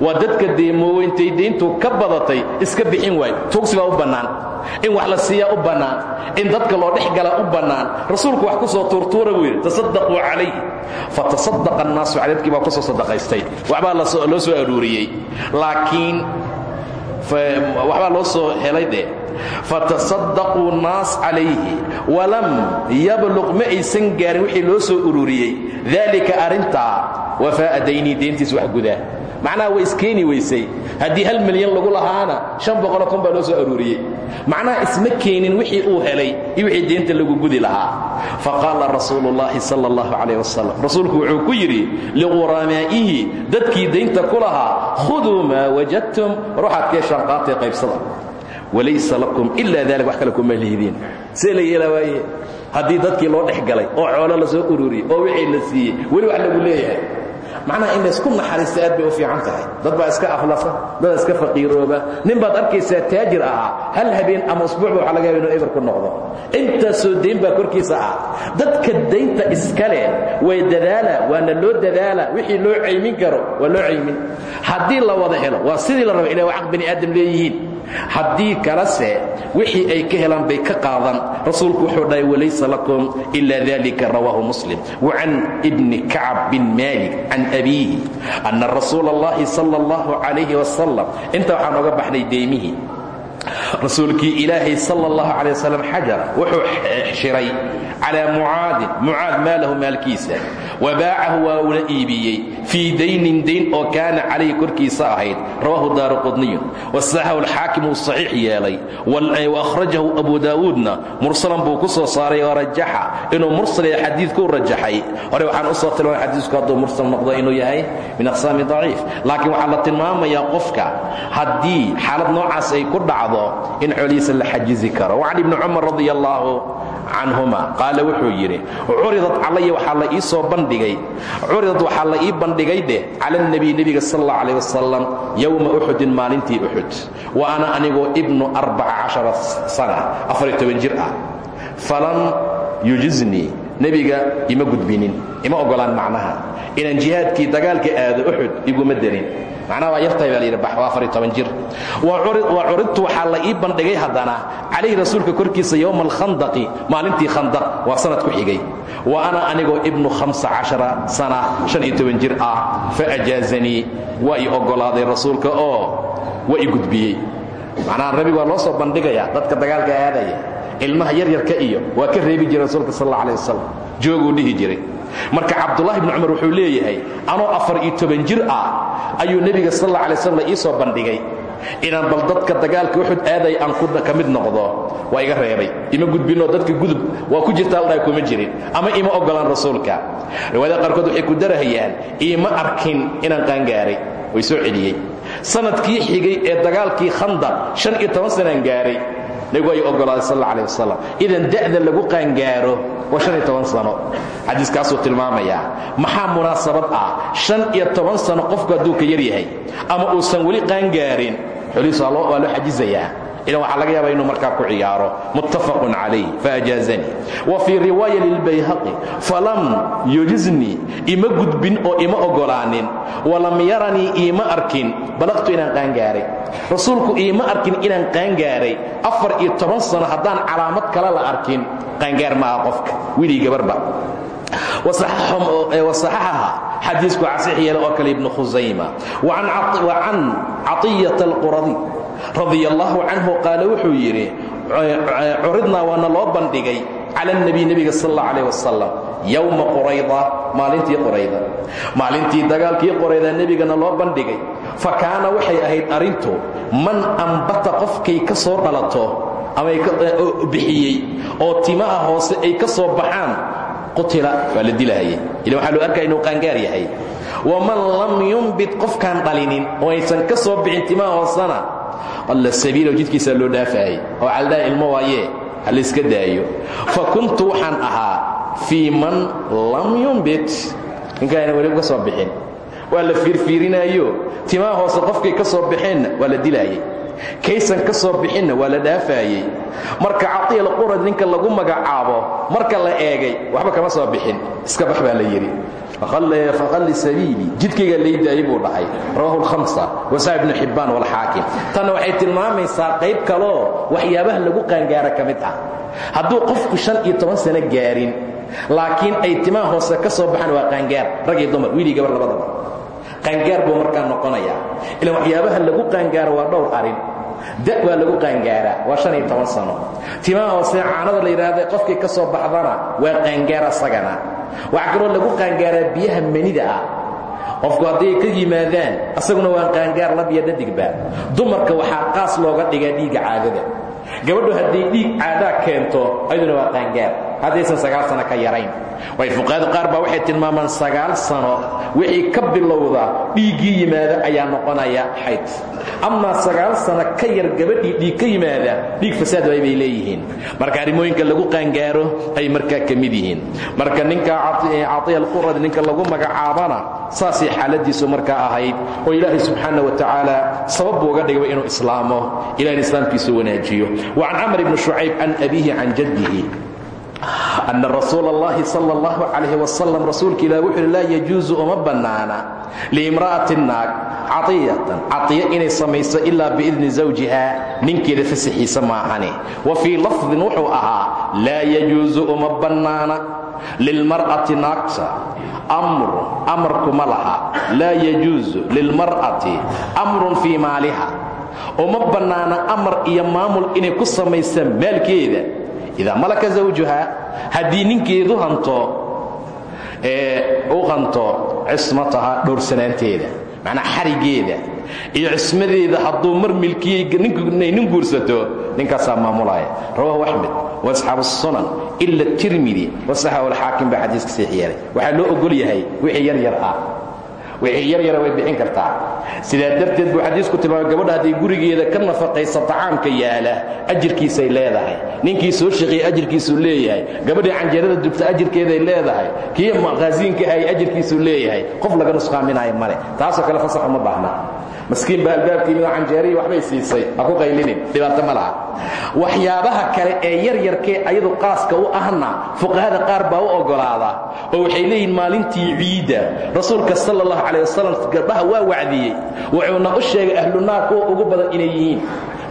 Waa dadka deemoobay intay dayntu ka badatay iska bixin waayo tuugsi baa u bannaan. In wax la siiyaa u bannaan. In dadka loo dhex galaa u bannaan. Rasuulku wax ku soo tuurtuura buu yidhi tasadaquu calayh fatasadaqa annaasu calay dadkii baa ku soo sadaqaystay waxbaa loo soo aruuriyey. Laakiin waxbaa loo soo helay dheh fatasadaquu naas calayhi walam yabluq ma aysan gaarin wixii loo soo ururiyey. Daalika arrintaa wafaa'a daynii deyntiis wax gudaa macnaha way iskeeni weysay. Haddii hal milyan lagu lahaana shan boqoloo kun baa loo soo aruuriyey macnaha isma keenin wixii uu helay iyo wixii deynta lagu gudi lahaa. Faqaala rasuulu اllahi sal اllahu calayh wasalam rasuulku wuxuu ku yidhi liquramaa'ihi dadkii daynta ku lahaa khuduu maa wajadtum. War waxaad ka heshaan qaatee qaybsada walaysa lakum ila dalik wax kale kuma lihidiin see la yeela waaye haddii dadkii loo dhex galay oo xoolo la soo ururiyey oo wixii la siiyey weli wax lagu leeyahay. Macnaha in laysku naxariista aad bay u fiican tahay. Dad baa iska aflasa dad iska faqiirooba. Nin baad arkaysaa taajir ahaa hal habeen ama usbuucba waxa laga yaba inuu eber ku noqdo. Intaasoo dayn baa korkiisa ah dadka daynta iska leh way dadaala waana loo dadaala. Wixii haddii kalese wixii ay ka helaan bay ka qaadan. Rasuulku wuxuu dhahay walaysa lakum ila dalika rawaahu muslim. Wacan bni kacab bin malik can abiihi anna rasuula allahi sala allahu calayhi wasalam waxaan oga baxnay deymihii rasuulkii ilaahay sala allahu calay wasalam xajara wuxuu shiray calaa mucaadin. Mucaad maalahu maalkiisa wa baacahu waa una iibiyey. Fii daynin dayn oo kaana calayhi korkiisa ahayd. Rawahu daaru qudniyun wasaxahu alxaakim uu saxiix yeelay. Waahrajahu abu daawuudna. Mursalan buu ku soo saaray oo rajaxa inuu mursal yahay xadiidkuu rajaxay. Hore waxaan u soo tilmaamay xadiisku hadduu mursal noqdo inuu yahay min aqsaami daciif. Laakiin waxaa la tilmaamayaa qofka haddii xaalad noocaas ay ku dhacdo in xoolihiisa la xajizi karo. Wacan ibni cumar radi allaahu canhuma qaala wuxuu yidhi curidat calaya waxaa la ii soo bandhigay. Curidad waxaa la ii bandhigay dheh cala alnebiy nebiga sal alla calayh wasalam yowma uxudin maalintii uxud wa ana anigoo ibnu arbaca cashara sana afariyo toban jir ah. Falam yujiznii nebiga ima gudbinin ima oggolaan macnaha. Inaan jihaadkii dagaalka aado uxud iguma darin macnaha waa baa layidhi bax waa toban jir. Wa curidtu waxaa la ii bandhigay haddana calayhi rasuulka korkiisa yowma alkhandaqi maalintii khandaq waa sanad ku xigay. Wa ana anigoo ibnu hamsa cashara sana shan iyo toban jir ah fa ajaazanii waa ii oggolaaday rasuulka oo waa ii gudbiyey. Macnaha nabigu waa loo soo bandhigayaa dadka dagaalka aadaya ilmaha yaryarka iyo waa ka reebi jiray rasuulka sal alla alay wasalam jooguu dhihi jiray marka cabdulahi bni cumar wuxuu leeyahay anoo afar iyo toban jir ah ayuu nebiga sal alay slam la ii soo bandhigay. Inaan bal dadka dagaalka uxud aaday aan ka mid noqdo waa iga reebay. Ima gudbinoo dadka gudub waa ku jirta aldhaa kuma jirin. Ama ima oggolaan rasuulka. Riwaayada qaarkood waxay ku darahayaan iima arkin inaan qaangaaray. Way soo celiyey. Sanadkii xigay ee dagaalkii khandaq shan iyo toban sanaan gaaray nebigu ay oggolaaday sal alla alih wasalam idan da'da lagu qaangaaro waa shan iyo toban sano. Xadiiskaasuu tilmaamayaa maxaa munaasabad ah? Shan iyo toban sano qofku hadduu ka yar yahay ama uusan weli qaangaarin. Xolihiis waa loo xajizayaa idan waxaa laga yaaba inuu markaa ku ciyaaro muttafaqun calayh faajaazanii wa fii riwaaya lilbayhaqi falam yujiznii ima gudbin oo ima oggolaanin walam yaranii iima arkin. Balaqtu inaan qaangaaray. Rasuulku iima arkin inaan qaangaaray. Afar iyo sano haddaan calaamad kale la arkin qaangaar maaha qofka. Wilii gabarba. Wasaxaxaha xadiisku casiix yeela oo kale ibnu khusayma wa can caطiyata alquradi radia allahu canhu qaale wuxuu yidhi curidnaa waana loo bandhigay cala اnebiy nebiga sal اllah alيh wasalam yowma qurayda maalintii qurayda maalintii dagaalkii qurayda nebigana loo bandhigay fa kaana waxay ahayd arrintu man ambata qofkay ka soo dhalato ama bixiyey oo timaha hoose ay ka soo baxaan qutila waa la dilahayay ila waxaa loo arkaya inuu qaangaar yahay waman lam yumbit qofkaan dhalinin oo aysan ka soo bixin timaha hoosena alla sabiilo jidkiisaa loo dhaafaayay oo caldhaa ilmo waayee ha layska daayo. Fa kuntu waxaan ahaa fii man lam yumbit ninkaana weli ka soo bixin. Waa la fiirfiirinaayo. Timaha hoose qofkay ka soo baxeenna waa la dilaayay. Kaysan ka soo bixinna waa la dhaafaayey marka catiil qurad ninka lagu magacaabo marka la eegay waxba kama soo bixin. Iska bax baa la yidhi sabiili jidkayga laydaayay buu dhahay rawahu lhamsa wasaa ibnu xibbaan walxaakim tanna waxay tilmaamaysaa qayb kaloo waxyaabaha lagu qaangaara ka mid ah hadduu qofku shan iyo toban sano gaarin laakiin ay timaha hoose ka soo baxaan waa qaangaar rag iyo dumar wiilii gabar labadaba qaangaar buu markaa noqonayaa ilaan waxyaabaha lagu qaangaaro waa dhowr arrin da waa lagu qaangaaraa waa shan iyo toban sano timaha hoose caanada la yidhaahda qofkii ka soo baxdana waa qaangaar asagana waxaa kaloo lagu qaangaaraa biyaha manida ah. Qofku hadday ka yimaadaan asaguna waa qaangaar labya dhadigba dumarka waxaa qaas looga dhigaa dhiigga caadada. Gabadhu hadday dhiig caadaa keento ayaduna waa qaangaar haddaysan sagaal sano ka yarayn. Way fuqahada qaar baa waxay tilmaamaan sagaal sano wixii ka bilowda dhiiggii yimaada ayaa noqonaya xayd amaa sagaal sano ka yar gabadhii dhiig ka yimaada dhiig fasaad way bay leeyihiin. Marka arrimooyinka lagu qaangaaro ay markaa ka mid yihiin. Marka ninka caiya alqurad ninka lagu magacaabana saasay xaaladiisu markaa ahayd. Oo ilaahay subxaana wa tacaala sabab uga dhigay inuu islaamo ilahin islaamkiisu wanaajiyo. Wa can camr ibni shucayb can abiihi can jaddihi anna rasuula اllahi sal اllahu calayh wasalam rasuulka ilah wuxuui laa yajuusu uma bannaana liimra'ati naag caiyatan caiya inay samayso ilaa biidni zawjiha ninkeeda fasaxiisa maahane wa fii lafdin wuxuu ahaa laa yajuusu uma bannaana lilmar'ati naagta amrun amarkuma laha laa yajuusu lilmar'ati amrun fii maaliha uma bannaana amar iyo maamul inay ku samaysa maalkeeda idaa malaka zawjuha haddii ninkeedu hanto u qanto cismataha dhowrsanaanteeda macnaa xarigeeda iyo cismadeeda hadduu mar milkiyey ninay nin guursato ninkaasaa maamulaya rawahu axmed wa asxaabu sunan ila tirmidi wasaxahu alxaakim baa xadiiska siix yeelay waxaa loo ogol yahay wixii yar yar ah wixii yar yara way bixin kartaa. Sidaa darteed buu xadiisku tilmaamay gabadha hadday gurigeeda ka nafaqaysa tacaamka yaalla ajirkiisay leedahay. Ninkii soo shaqeeyey ajirkiisuu leeyahay. Gabadhii canjeerada dubta ajirkeeday leedahay. Kii maqaasiinka ay ajirkiisuu leeyahay. Qof laga nusqaaminaayo male taasoo kale fasax uma baahna maskiin baa albaabkii midoo canjeeriyi waxbay siisay. Ha ku qaylinin? Dhibaato ma laha. Waxyaabaha kale ee yaryarkee ayadu qaaska u ahna fuqahada qaar baa u oggolaada oo waxay leeyihiin maalintii ciidda rasuulka sala allahu calayh wasalam waa wacdiyey. Wuxuuna u sheegay ahlunaar kuwa ugu badan inay yihiin.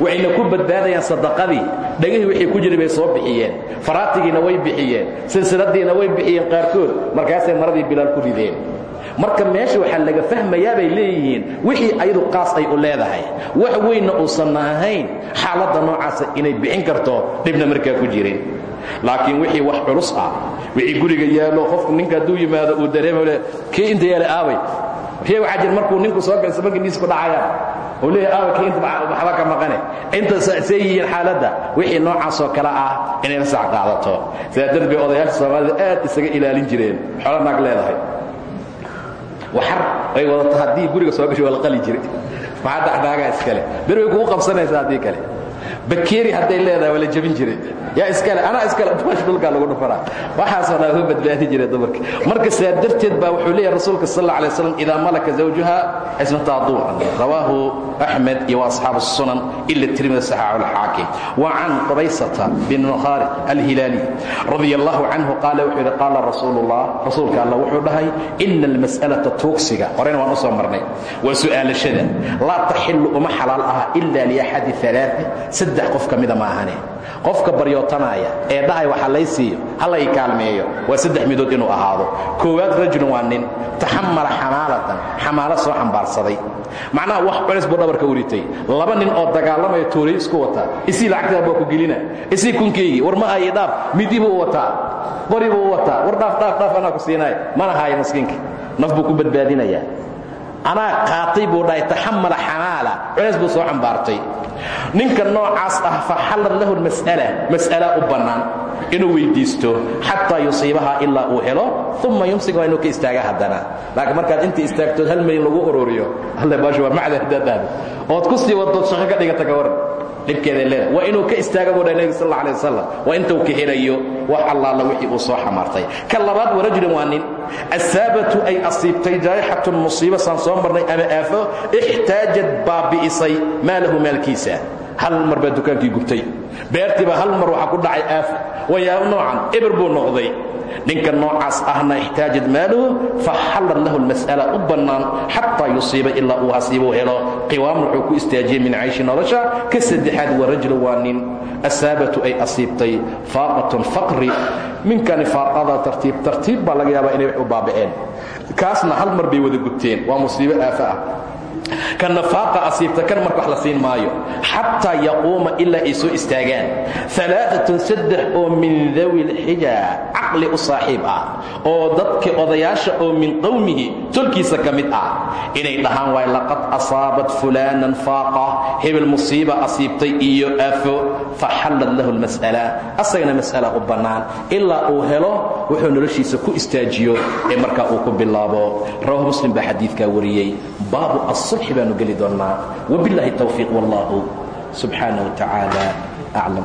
Waxayna ku badbaadayaan sadaqadii. Dhegihii wixii ku jiray bay soo bixiyeen. Faraatigiina way bixiyeen. Silsiladiina way bixiyeen qaarkood. Markaasay maradii bilaal ku rideen marka meesha waxaa laga fahmayaa bay leeyihiin wixii ayadu qaas ay u leedahay. Wax weynna uusan ahayn. Xaaladda noocaasa inay bixin karto dhibna markaa ku jirin. Laakiin wixii wax culus ah wixii guriga yaallo qofku ninka hadduu yimaado uu dareemo le inta yaalla aabay? Ree waxaa jira markuu ninku soo galsa markii miisku dhacayaan oo leeyahay aabay inta waxba ka maqane? Inta see yihiin xaaladda wixii noocaasoo kale ah inay la sax qaadato sidaa darteed odayaasha soomaalida aad isaga ilaalin jireen xoolo naag leedahay waxar. Ay wadato haddii guriga soo gasho waa la qali jiray. Maxaa daxdaagaa iskale ber way kugu qabsanaysaa haddii kale. Bakeeri hadday leedahay waa la jebin jiray yaa iskale anaa iskale dumash dhulkaa lagu dhufanaa waxaasoo dhaa ku badbaadi jiray dumarka. Marka saa darteed baa wuxuu leeyahay rasuulka sal alla alay waslam idaa malaka zawjuha ismataaduucan rawaahu axmed iyo asxaabu sunan ila tirmidi saxaaxu alxaakim wa can qubaysata bin nukhari alhilaali radia allahu canhu qaala wuxuu yidhi qaala rasuulu llah rasuulka alla wuxuu dhahay ina almas'alata tuugsiga horena waan u soo marnay. Waa su'aalashada laa taxilu uma xalaal aha ila liaxadi alaaa saddex qof ka mida ma ahane qofka baryootanaya ee dhahay waxa lay siiyo hala ii kaalmeeyo. Waa saddex midood inuu ahaado. Koowaad rajulun waa nin. Taxamala xamaalatan. Xamaalo soo xambaarsaday. Macnaha wax culis buu dhabarka u ritay. Laba nin oo dagaalamaya toolay isku wata. Isii lacagtaa baa ku gelina. Isii kunkeygii war ma haye dhaaf. Midi buu wataa qori buu wataa war dhaaf dhaaf dhaaf anaa ku siinaaya mana haayo maskiinka. Naf buu ku badbaadinayaa anaa qaatay buu dhahay taxamala xamaala. Culeys buu soo xambaartay. Ninka noocaas ah faxallad lahu mas'ala mas'ala u bannaan. Inuu weyddiisto xataa yusiibaha ilaa uu helo uma yumsik inuu ka istaaga haddana. Laakiin markaad inta istaagtood hal milyan lagu ururiyo alle baashu waa macda haddaad aado. Ood ku sii wadood shaqo ka dhigata ka dhibkeeday leedahay. Waa inuu ka istaaga buu dhahay nebiga sal alla alay wasalam waa intuu ka helayo wax allaala wixii uu soo xamaartay. Ka labaad wa asaabatu ay asiibtay jaayixatun musiiba saan soo marnay ama aafo ixtaajad baabi'isay maalahu maalkiisa hal mar baa dukaankii gubtay. Beertiiba hal mar waxaa ku dhacay aafo wayaabo noocan eber buu noqday. Ninka noocaas ahna ixtaajad maaluhu faxallad lahu lmas'ala u bannaan xataa yusiiba ilaa uu hasiibuu helo. Ku istaajiyey min cayshi nolosha ka saddexaad wa rajulu waa nin. Asaabatu ay asiibtay faaqatun faqri. Minkani faaqada tartiib tartiib baa laga yaabaa inay u baaba'een. Kaasna hal mar bay wada gubteen. Waa musiibo aafa ah ka nafaaqa asiibta kan marka wax la siin maayo xataa yaquuma ilaa ay soo istaagaan. Alaaatun saddex oo min dawi lxija caqli u saaxiib ah oo dadka odayaasha oo min qowmihi tolkiisa ka mid ah. Inay dhahaan waay laqad asaabat fulaanan faaqa. Hebel musiiba asiibtay iyo aafo faxallad lahu lmas'ala asagana mas'ala u bannaan. Ilaa uu helo wuxuu noloshiisa ku istaajiyo ee markaa uu ku bilaabo. Rawahu muslim baa xadiidkaa wariyey baabu الصبح baanu geli doonnaa وبالlahi التوفيق والله سبحانه وتعالى أعلم